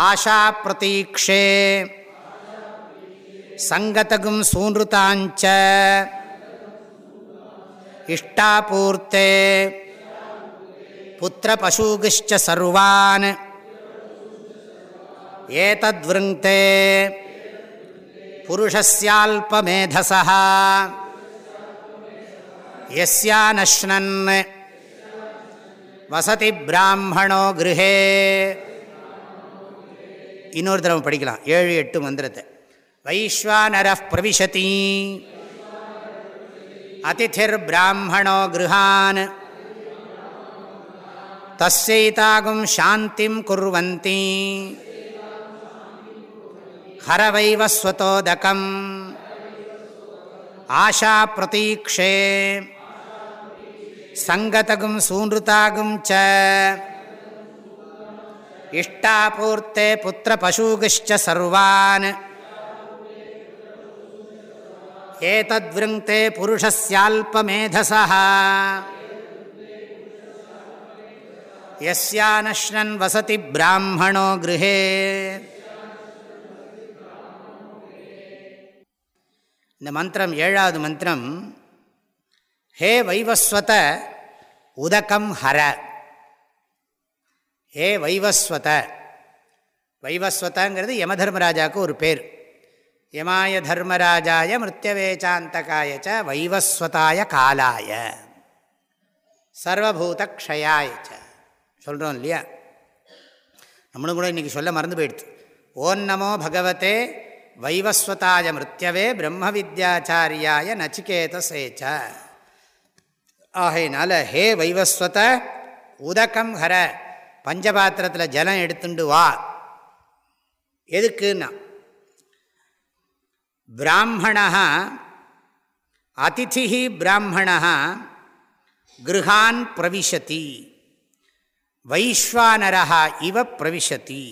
Speaker 1: ஆஷா பிரதீக்ஷே சங்கதகும் சூன்ருதாஞ்ச இஷ்டாபூர்த்தே புத்திர பசூகிஷ்ச சர்வான் ஏதத்விருங்கே புருஷஸ்யால்பமேதசா எஸ்யானஷ்ணன் வசதி பிராமணோ கிருஹே. இன்னொரு தடவை படிக்கலாம். ஏழு எட்டு மந்திரத்தை. வைஸ்வானர பிரவிசதி அதிர் பிராமணோ கிருஹான். தஸ்யைதாகும் சாந்திம் குர்வந்தி. ஹரவைவஸ்வதோதகம் ஆஷா பிரதீக்ஷே. சங்கதகும் சூன்ருதாகும் ச. இஷ்டாபூர்த்தே புத்திர பசூகிஷ்ச சர்வான். ஏதத்விருங்கே புருஷஸ்யால்பமேதசா. யஸ்யானஷ்ணன் வசதி பிராமணோ கிருஹே இந்த மந்திரம் ஏழாவது மந்திரம் ஹே வைவஸ்வத உதகம் ஹர. ஹே வைவஸ்வத வைவஸ்வதங்கிறது யமதர்மராஜாவுக்கு ஒரு பேர். யமாய தர்மராஜாய மிருத்யவேச்சாந்தகாய ச வைவஸ்வதாய காலாய. சர்வபூத க்ஷயாய ச. சொல்கிறோம் இல்லையா? நம்மளும் கூட இன்றைக்கி சொல்ல மறந்து போயிடுது ஓம் நமோ பகவத்தே வைவஸ்வதாய மிருத்யவே பிரம்ம வித்யாச்சாரியாய நச்சிகேதசேச்ச ஆகையினால ஹே வைவஸ்வத உதக்கம் ஹர பஞ்சபாத்திரத்தில் ஜலம் எடுத்துண்டு வா. எதுக்குன்னா பிராமணா அதிதி பிராமணா கிருஹான் பிரவிசதி வைஸ்வானரா இவ பிரவிசதி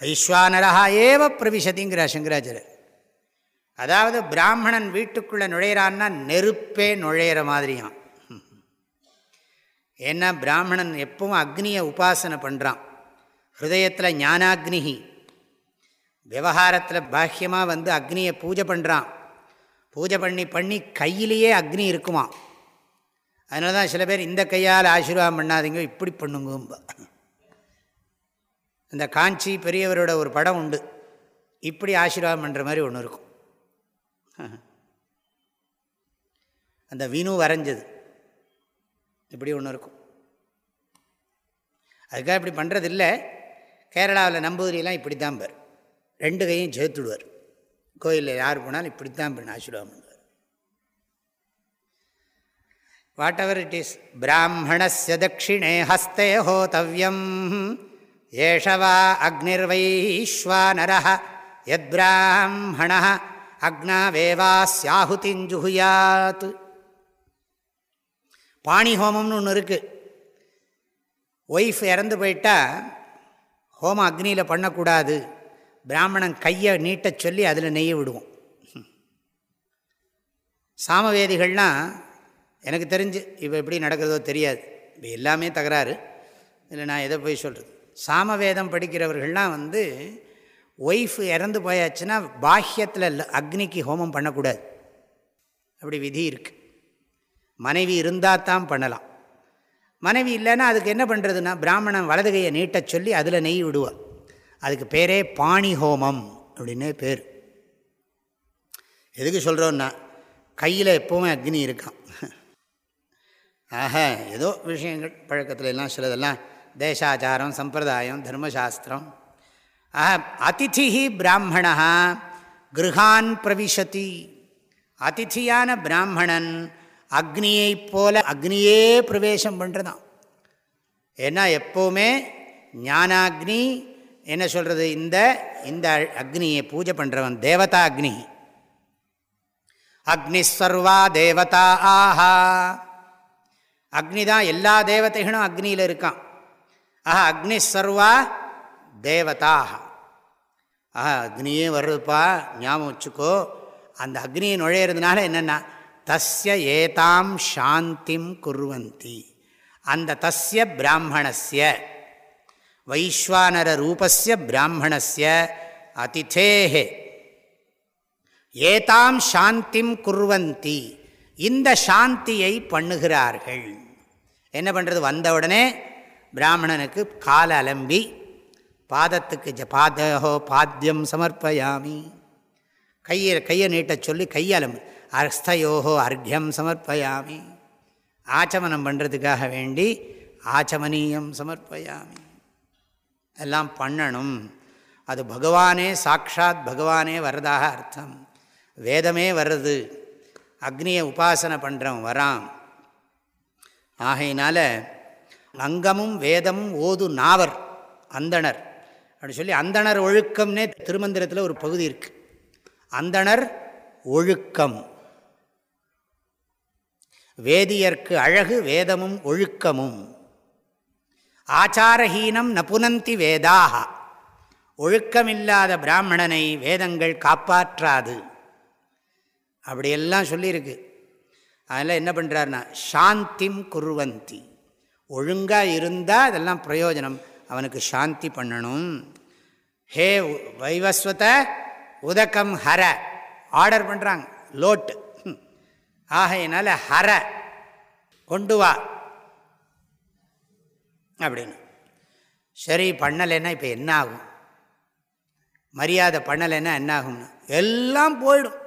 Speaker 1: வைஸ்வானரா ஏவ பிரவிசதிங்கிற சங்கராச்சாரியர். அதாவது பிராமணன் வீட்டுக்குள்ளே நுழையிறான்னா நெருப்பே நுழையிற மாதிரியாம். ஏன்னா பிராமணன் எப்பவும் அக்னியை உபாசனை பண்ணுறான் ஹிருதயத்தில் ஞானாக்னிகி விவகாரத்தில் பாக்கியமாக வந்து அக்னியை பூஜை பண்ணுறான் பூஜை பண்ணி பண்ணி கையிலேயே அக்னி இருக்குமா? அதனால தான் சில பேர் இந்த கையால் ஆசீர்வாதம் பண்ணாதீங்க இப்படி பண்ணுங்க இந்த காஞ்சி பெரியவரோட ஒரு படம் உண்டு. இப்படி ஆசீர்வாதம் பண்ணுற மாதிரி ஒன்று இருக்கும். *laughs* அந்த வீணு வரைஞ்சது. இப்படி ஒன்று இருக்கும். அதுக்காக இப்படி பண்ணுறதில்லை கேரளாவில் நம்பூதிரியெல்லாம் இப்படி தான் பார். ரெண்டு கையும் சேர்த்துடுவார். கோயிலில் யார் போனாலும் இப்படி தான் பண்ண ஆசீர்வாதம் பண்ணுவார். வாட் எவர் இட் இஸ் பிராமணஸ்ய தட்சிணே ஹஸ்தே ஹோதவியம். ஏஷவா அக்னிர்வைஸ்வானர எத் பிராமண அக்னாவேவாஸ்யாஹுதிஞ்சுகுயாத் பாணி ஹோமம்னு ஒன்று இருக்குது ஒய்ஃப் இறந்து போயிட்டா ஹோமம் அக்னியில் பண்ணக்கூடாது. பிராமணன் கையை நீட்ட சொல்லி அதில் நெய்ய விடுவோம். சாமவேதிகள்லாம் எனக்கு தெரிஞ்சு இப்போ எப்படி நடக்கிறதோ தெரியாது. இப்போ எல்லாமே தகராறு. இல்லை நான் எதை போய் சொல்கிறது சாமவேதம் படிக்கிறவர்கள்லாம் வந்து ஒய்ஃப் இறந்து போயாச்சுன்னா பாஹ்யத்தில் அக்னிக்கு ஹோமம் பண்ணக்கூடாது. அப்படி விதி இருக்குது மனைவி இருந்தால் தான் பண்ணலாம். மனைவி இல்லைன்னா அதுக்கு என்ன பண்ணுறதுன்னா பிராமணன் வலது கையை நீட்ட சொல்லி அதில் நெய் விடுவாள் அதுக்கு பேரே பாணி ஹோமம் அப்படின்னு பேர். எதுக்கு சொல்கிறோன்னா கையில் எப்போவுமே அக்னி இருக்கான் ஆக ஏதோ விஷயங்கள் பழக்கத்துல எல்லாம் சிலதெல்லாம் தேசாச்சாரம் சம்பிரதாயம் தர்மசாஸ்திரம் அதிதி பிராமணா கிருஹான் பிரவிசதி அதிதியான பிராமணன் அக்னியை போல அக்னியே பிரவேசம் பண்ணுறதான் ஏன்னா எப்போவுமே ஞானாக்னி என்ன சொல்கிறது இந்த இந்த அக்னியை பூஜை பண்ணுறவன் தேவதா அக்னி அக்னி சர்வா தேவதா ஆஹா. அக்னி தான் எல்லா தேவதைகளும் அக்னியில் இருக்கான். ஆஹா அக்னி சர்வா தேவதாக ஆஹா அக்னியே வருதுப்பா ஞாபகம் வச்சுக்கோ. அந்த அக்னியை நுழையிறதுனால என்னென்னா தஸ்ய ஏதாம் சாந்திம் குர்வந்தி. அந்த தஸ்ய பிராமணஸ்ய வைஸ்வானர ரூபஸ்ய பிராமணஸ்ய அதிதேகே. ஏதாம் சாந்திம் குர்வந்தி. இந்த சாந்தியை பண்ணுகிறார்கள். என்ன பண்ணுறது வந்தவுடனே பிராமணனுக்கு கால அலம்பி பாதத்துக்கு ஜ பாதோ பாத்தியம் சமர்ப்பயாமி. கையை கையை நீட்ட சொல்லி கையலம்பு அர்ஸ்தயோகோ அர்க்யம் சமர்ப்பயாமி. ஆச்சமனம் பண்ணுறதுக்காக வேண்டி ஆச்சமனீயம் சமர்ப்பயாமி. எல்லாம் பண்ணணும். அது பகவானே சாட்சாத் பகவானே வர்றதாக அர்த்தம். வேதமே வர்றது. அக்னியை உபாசனை பண்ணுறவன் வரான். ஆகையினால அங்கமும் வேதமும் ஓது நாவர் அந்தணர். அப்படின்னு சொல்லி அந்தணர் ஒழுக்கம்னே திருமந்திரத்தில் ஒரு பகுதி இருக்குது அந்தணர் ஒழுக்கம். வேதியர்க்கு அழகு வேதமும் ஒழுக்கமும். ஆச்சாரஹீனம் நபுனந்தி வேதாக. ஒழுக்கமில்லாத பிராமணனை வேதங்கள் காப்பாற்றாது. அப்படியெல்லாம் சொல்லியிருக்கு. அதெல்லாம் என்ன பண்ணுறாருனா சாந்திம் குருவந்தி. ஒழுங்காக இருந்தால் அதெல்லாம் பிரயோஜனம். அவனுக்கு சாந்தி பண்ணணும். ஹே வைவஸ்வத உதக்கம் ஹர. ஆர்டர் பண்ணுறாங்க லோட்டு ஆகையினால ஹர. கொண்டு வா. அப்படின்னு. சரி பண்ணலைன்னா இப்போ என்ன ஆகும்? மரியாதை பண்ணலைன்னா என்ன ஆகும்னா எல்லாம் போயிடும்.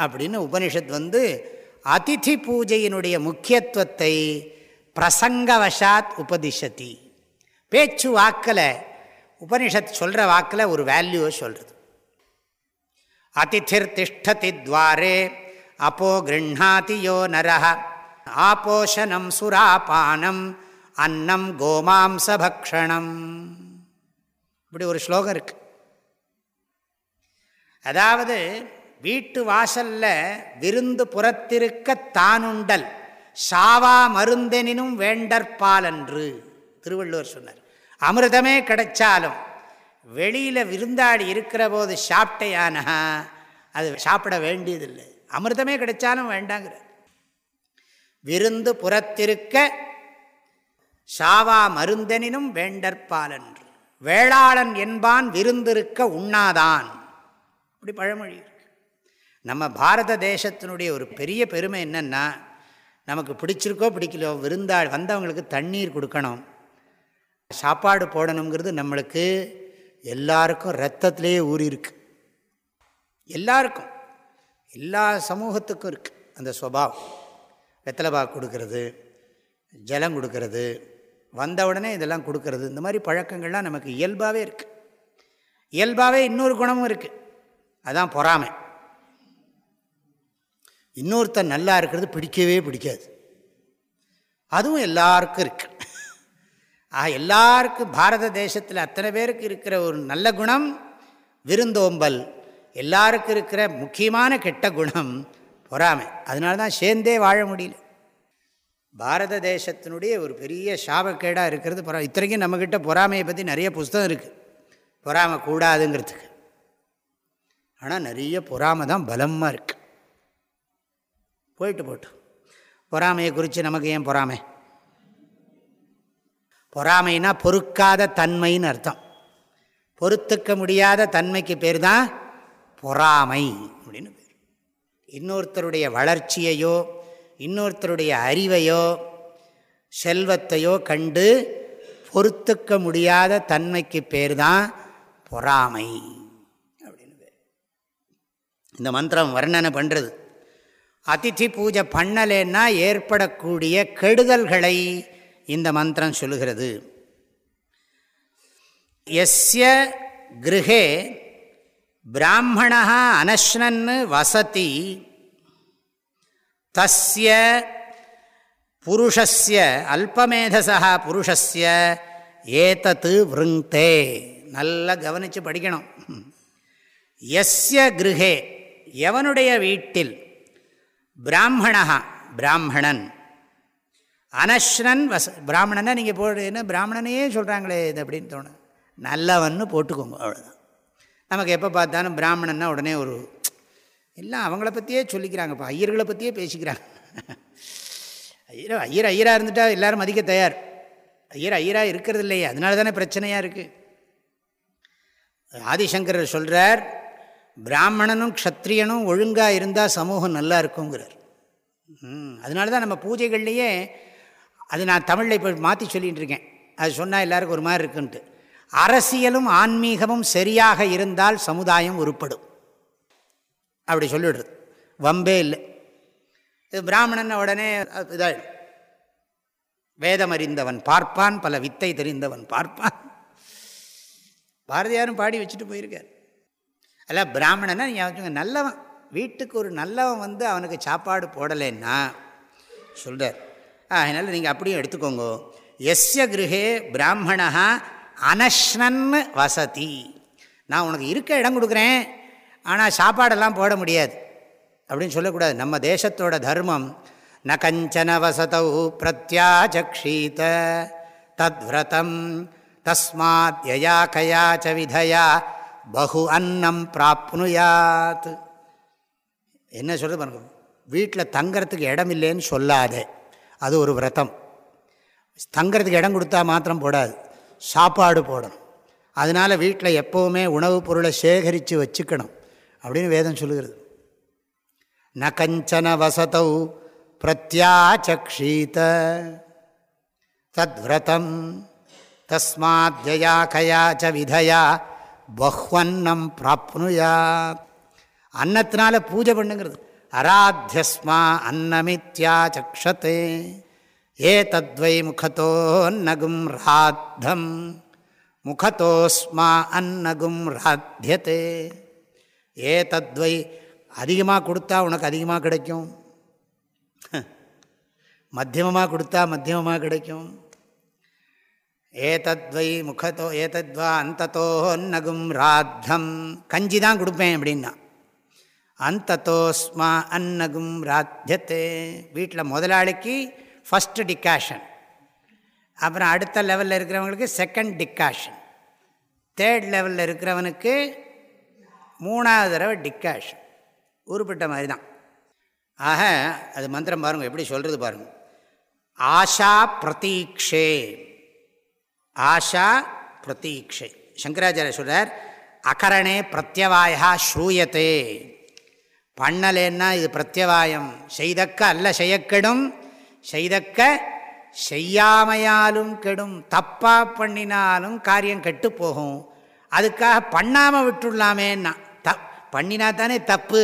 Speaker 1: அப்படின்னு உபனிஷத் வந்து அதிதி பூஜையினுடைய முக்கியத்துவத்தை பிரசங்கவசாத் உபதிஷதி. பேச்சு வாக்கில் உபனிஷத் சொல்கிற வாக்கில் ஒரு வேல்யூவை சொல்கிறது அதிதிர் திஷ்டதி துவாரே அப்போ கிருண்ணாதி யோ நரஹ ஆபோஷனம் சுராபானம் அன்னம் கோமாம்சபக்ஷணம். இப்படி ஒரு ஸ்லோகம் இருக்கு. அதாவது வீட்டு வாசல்ல விருந்து புறத்திருக்க தானுண்டல். சாவா மருந்தெனினும் வேண்டற்பாலன்று. திருவள்ளுவர் சொன்னார். அமிர்தமே கிடைச்சாலும் வெளியில் விருந்தாடி இருக்கிற போது சாப்பிட்டையானா அது சாப்பிட வேண்டியதில்லை. அமிர்தமே கிடைச்சாலும் வேண்டாங்கிற விருந்து புறத்திருக்க சாவா மருந்தெனினும் வேண்டற்பாலன்று. வேளாளன் என்பான் விருந்திருக்க உண்ணாதான். இப்படி பழமொழி இருக்கு. நம்ம பாரத தேசத்தினுடைய ஒரு பெரிய பெருமை என்னென்னா நமக்கு பிடிச்சிருக்கோ பிடிக்கலையோ விருந்தாள் வந்தவங்களுக்கு தண்ணீர் கொடுக்கணும். சாப்பாடு போடணுங்கிறது நம்மளுக்கு எல்லாருக்கும் ரத்தத்திலே ஊறியிருக்கு எல்லாருக்கும். எல்லா சமூகத்துக்கும் இருக்குது அந்த ஸ்வபாவம் வெத்தலைபா கொடுக்கறது ஜலம் கொடுக்கறது வந்த உடனே இதெல்லாம் கொடுக்கறது இந்த மாதிரி பழக்கங்கள்லாம் நமக்கு இயல்பாகவே இருக்குது இயல்பாகவே இன்னொரு குணமும் இருக்குது அதுதான் பொறாமை. இன்னொருத்தர் நல்லா இருக்கிறது பிடிக்கவே பிடிக்காது. அதுவும் எல்லாருக்கும் இருக்கு. ஆக எல்லாருக்கும் பாரத தேசத்தில் அத்தனை பேருக்கு இருக்கிற ஒரு நல்ல குணம் விருந்தோம்பல். எல்லாருக்கும் இருக்கிற முக்கியமான கெட்ட குணம் பொறாமை. அதனால தான் சேர்ந்தே வாழ முடியல. பாரத தேசத்தினுடைய ஒரு பெரிய சாபக்கேடாக இருக்கிறது பொறா இத்தனைக்கும் நம்மக்கிட்ட பொறாமையை பற்றி நிறைய புஸ்தகம் இருக்குது பொறாமை கூடாதுங்கிறதுக்கு. ஆனால் நிறைய பொறாமை தான் பலமாக இருக்குது போயிட்டு போட்டு. பொறாமையை குறித்து நமக்கு ஏன் பொறாமை? பொறாமைனா பொறுக்காத தன்மைன்னு அர்த்தம். பொறுத்துக்க முடியாத தன்மைக்கு பேர் தான் பொறாமை அப்படின்னு பேர். இன்னொருத்தருடைய வளர்ச்சியையோ இன்னொருத்தருடைய அறிவையோ செல்வத்தையோ கண்டு பொறுத்துக்க முடியாத தன்மைக்கு பேர் தான் பொறாமை அப்படின்னு பேர். இந்த மந்திரம் வர்ணனை பண்ணுறது அதிதி பூஜை பண்ணலேன்னா ஏற்படக்கூடிய கெடுதல்களை இந்த மந்திரம் சொல்லுகிறது. எஸ்ய கிரகே பிராமணா அனஷ்ணன் வசதி தஸ்ய புருஷஸ்ய அல்பமேதசா புருஷஸ்ய ஏதத்து விருங்கே. நல்லா கவனித்து படிக்கணும். எஸ்ய கிரகே எவனுடைய வீட்டில் பிராமணா பிராமணன். அனஷ்ணன் வச பிராமணனை நீங்கள் போடு என்ன பிராமணனையே சொல்கிறாங்களே இது அப்படின்னு தோணும் நல்லவன்னு போட்டுக்கோங்க அவ்வளோதான் நமக்கு எப்போ பார்த்தாலும் பிராமணன்னா உடனே ஒரு எல்லாம் அவங்கள பற்றியே சொல்லிக்கிறாங்கப்பா ஐயர்களை பற்றியே பேசிக்கிறாங்க. ஐயர் ஐயர் ஐயராக இருந்துட்டால் எல்லோரும் மதிக்க தயார். ஐயர் ஐயராக இருக்கிறது இல்லையே அதனால தானே பிரச்சனையாக இருக்குது ஆதிசங்கரர் சொல்கிறார் பிராமணனும் க்ஷத்ரியனும் ஒழுங்காக இருந்தால் சமூகம் நல்லா இருக்குங்கிறார். அதனால தான் நம்ம பூஜைகள்லேயே அது நான் தமிழில் இப்போ மாற்றி சொல்லிகிட்டு இருக்கேன். அது சொன்னால் எல்லாருக்கும் ஒரு மாதிரி இருக்குன்ட்டு. அரசியலும் ஆன்மீகமும் சரியாக இருந்தால் சமுதாயம் உருப்படும். அப்படி சொல்லிடுறது. வம்பே இல்லை. இது பிராமணன் உடனே இதாகிடும் வேதம் அறிந்தவன் பார்ப்பான் பல வித்தை தெரிந்தவன் பார்ப்பான். பாரதியாரும் பாடி வச்சுட்டு போயிருக்கார். அல்ல பிராமணனா நீங்கள் நல்லவன் வீட்டுக்கு ஒரு நல்லவன் வந்து அவனுக்கு சாப்பாடு போடலைன்னா சொல்கிறார் அதனால் நீங்கள் அப்படியும் எடுத்துக்கோங்க. எஸ்ய கிரகே பிராமணா அனஷ்ணன் வசதி. நான் உனக்கு இருக்க இடம் கொடுக்குறேன் ஆனால் சாப்பாடெல்லாம் போட முடியாது. அப்படின்னு சொல்லக்கூடாது. நம்ம தேசத்தோட தர்மம் ந கஞ்சன வசதௌ பிரத்யாச்சீத தத்விரதம் தஸ்மாத் யயா கயா ச பகு அன்னம் பிராப்னுயாத். என்ன சொல்கிறது பாருங்க. வீட்டில் தங்கிறதுக்கு இடம் இல்லைன்னு சொல்லாதே. அது ஒரு விரதம். தங்கிறதுக்கு இடம் கொடுத்தா மாத்திரம் போடாது. சாப்பாடு போடணும். அதனால் வீட்டில் எப்போவுமே உணவுப் பொருளை சேகரித்து வச்சுக்கணும். அப்படின்னு வேதம் சொல்லுகிறது. ந கஞ்சன வசதௌ பிரத்யாச்சீத தத்விரதம். தஸ்மாத் ஜயா கயா ச விதயா. பஹ்வன்னம் பிராப்னுயா அன்னத்தினால பூஜை பண்ணுங்கிறது. அராத்தியஸ்மா அன்னமித்யா சக்ஷத்தே ஏ தத்வை முகத்தோன்னகும் ராத்தம். முகத்தோஸ்மா அன்னகும் ராத்தியத்தே ஏ தத்வை அதிகமாக கொடுத்தா உனக்கு அதிகமாக கிடைக்கும். மத்தியமமாக கொடுத்தா மத்தியமமாக கிடைக்கும். ஏதத்வை முகத்தோ ஏதத்வா அந்தத்தோன்னகும் ராத்தம் கஞ்சி தான் கொடுப்பேன் அப்படின்னா. அந்தத்தோஸ்மா அன்னகும் ராத்தியத்தே வீட்டில் முதலாளிக்கு ஃபஸ்ட்டு டிக்காஷன் அப்புறம் அடுத்த லெவலில் இருக்கிறவங்களுக்கு செகண்ட் டிக்காஷன் தேர்ட் லெவலில் இருக்கிறவனுக்கு மூணாவது தடவை டிக்காஷன் உருப்பிட்ட மாதிரி தான் ஆக அது மந்திரம் பாருங்கள் எப்படி சொல்கிறது பாருங்கள் ஆஷா பிரதீக்ஷே. ஆஷா பிரதீக்ஷை. சங்கராச்சாரிய சொல்கிறார் அகரணே பிரத்யவாயா ஸ்ரூயத்தே பண்ணலேன்னா இது பிரத்யவாயம். செய்தக்க அல்ல செய்யக்கெடும் செய்தக்க செய்யாமையாலும் கெடும் தப்பாக பண்ணினாலும் காரியம் கெட்டு போகும். அதுக்காக பண்ணாமல் விட்டுடலாமேன்னா த பண்ணினா தானே தப்பு.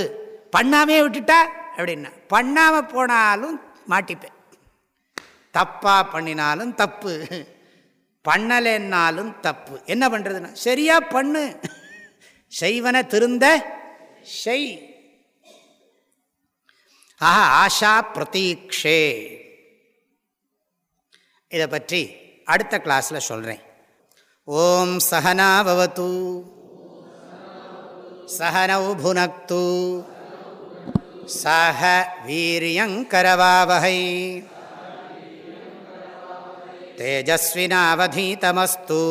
Speaker 1: பண்ணாமே விட்டுட்டா அப்படின்னா பண்ணாமல் போனாலும் மாட்டிப்பேன். தப்பாக பண்ணினாலும் தப்பு. பண்ணலைன்னாலும் தப்பு. என்ன பண்ணுறதுன்னா சரியா பண்ணு. செய்வன திருந்த செய். ஆஹா ஆஷா பிரதீக்ஷே. இதை பற்றி அடுத்த கிளாஸில் சொல்கிறேன் ஓம் சகனாபவத்து சகனௌ புனக்து. சக வீரியங்கரவாவகை. तेजस्विनावधीतमस्तु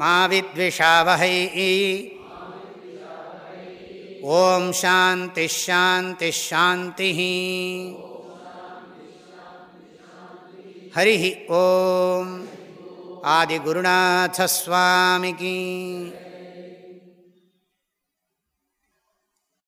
Speaker 1: मा विद्विषावहै ॐ शान्तिश्शान्तिश्शान्तिः हरिः ॐ आदिगुरुनाथस्वामिकी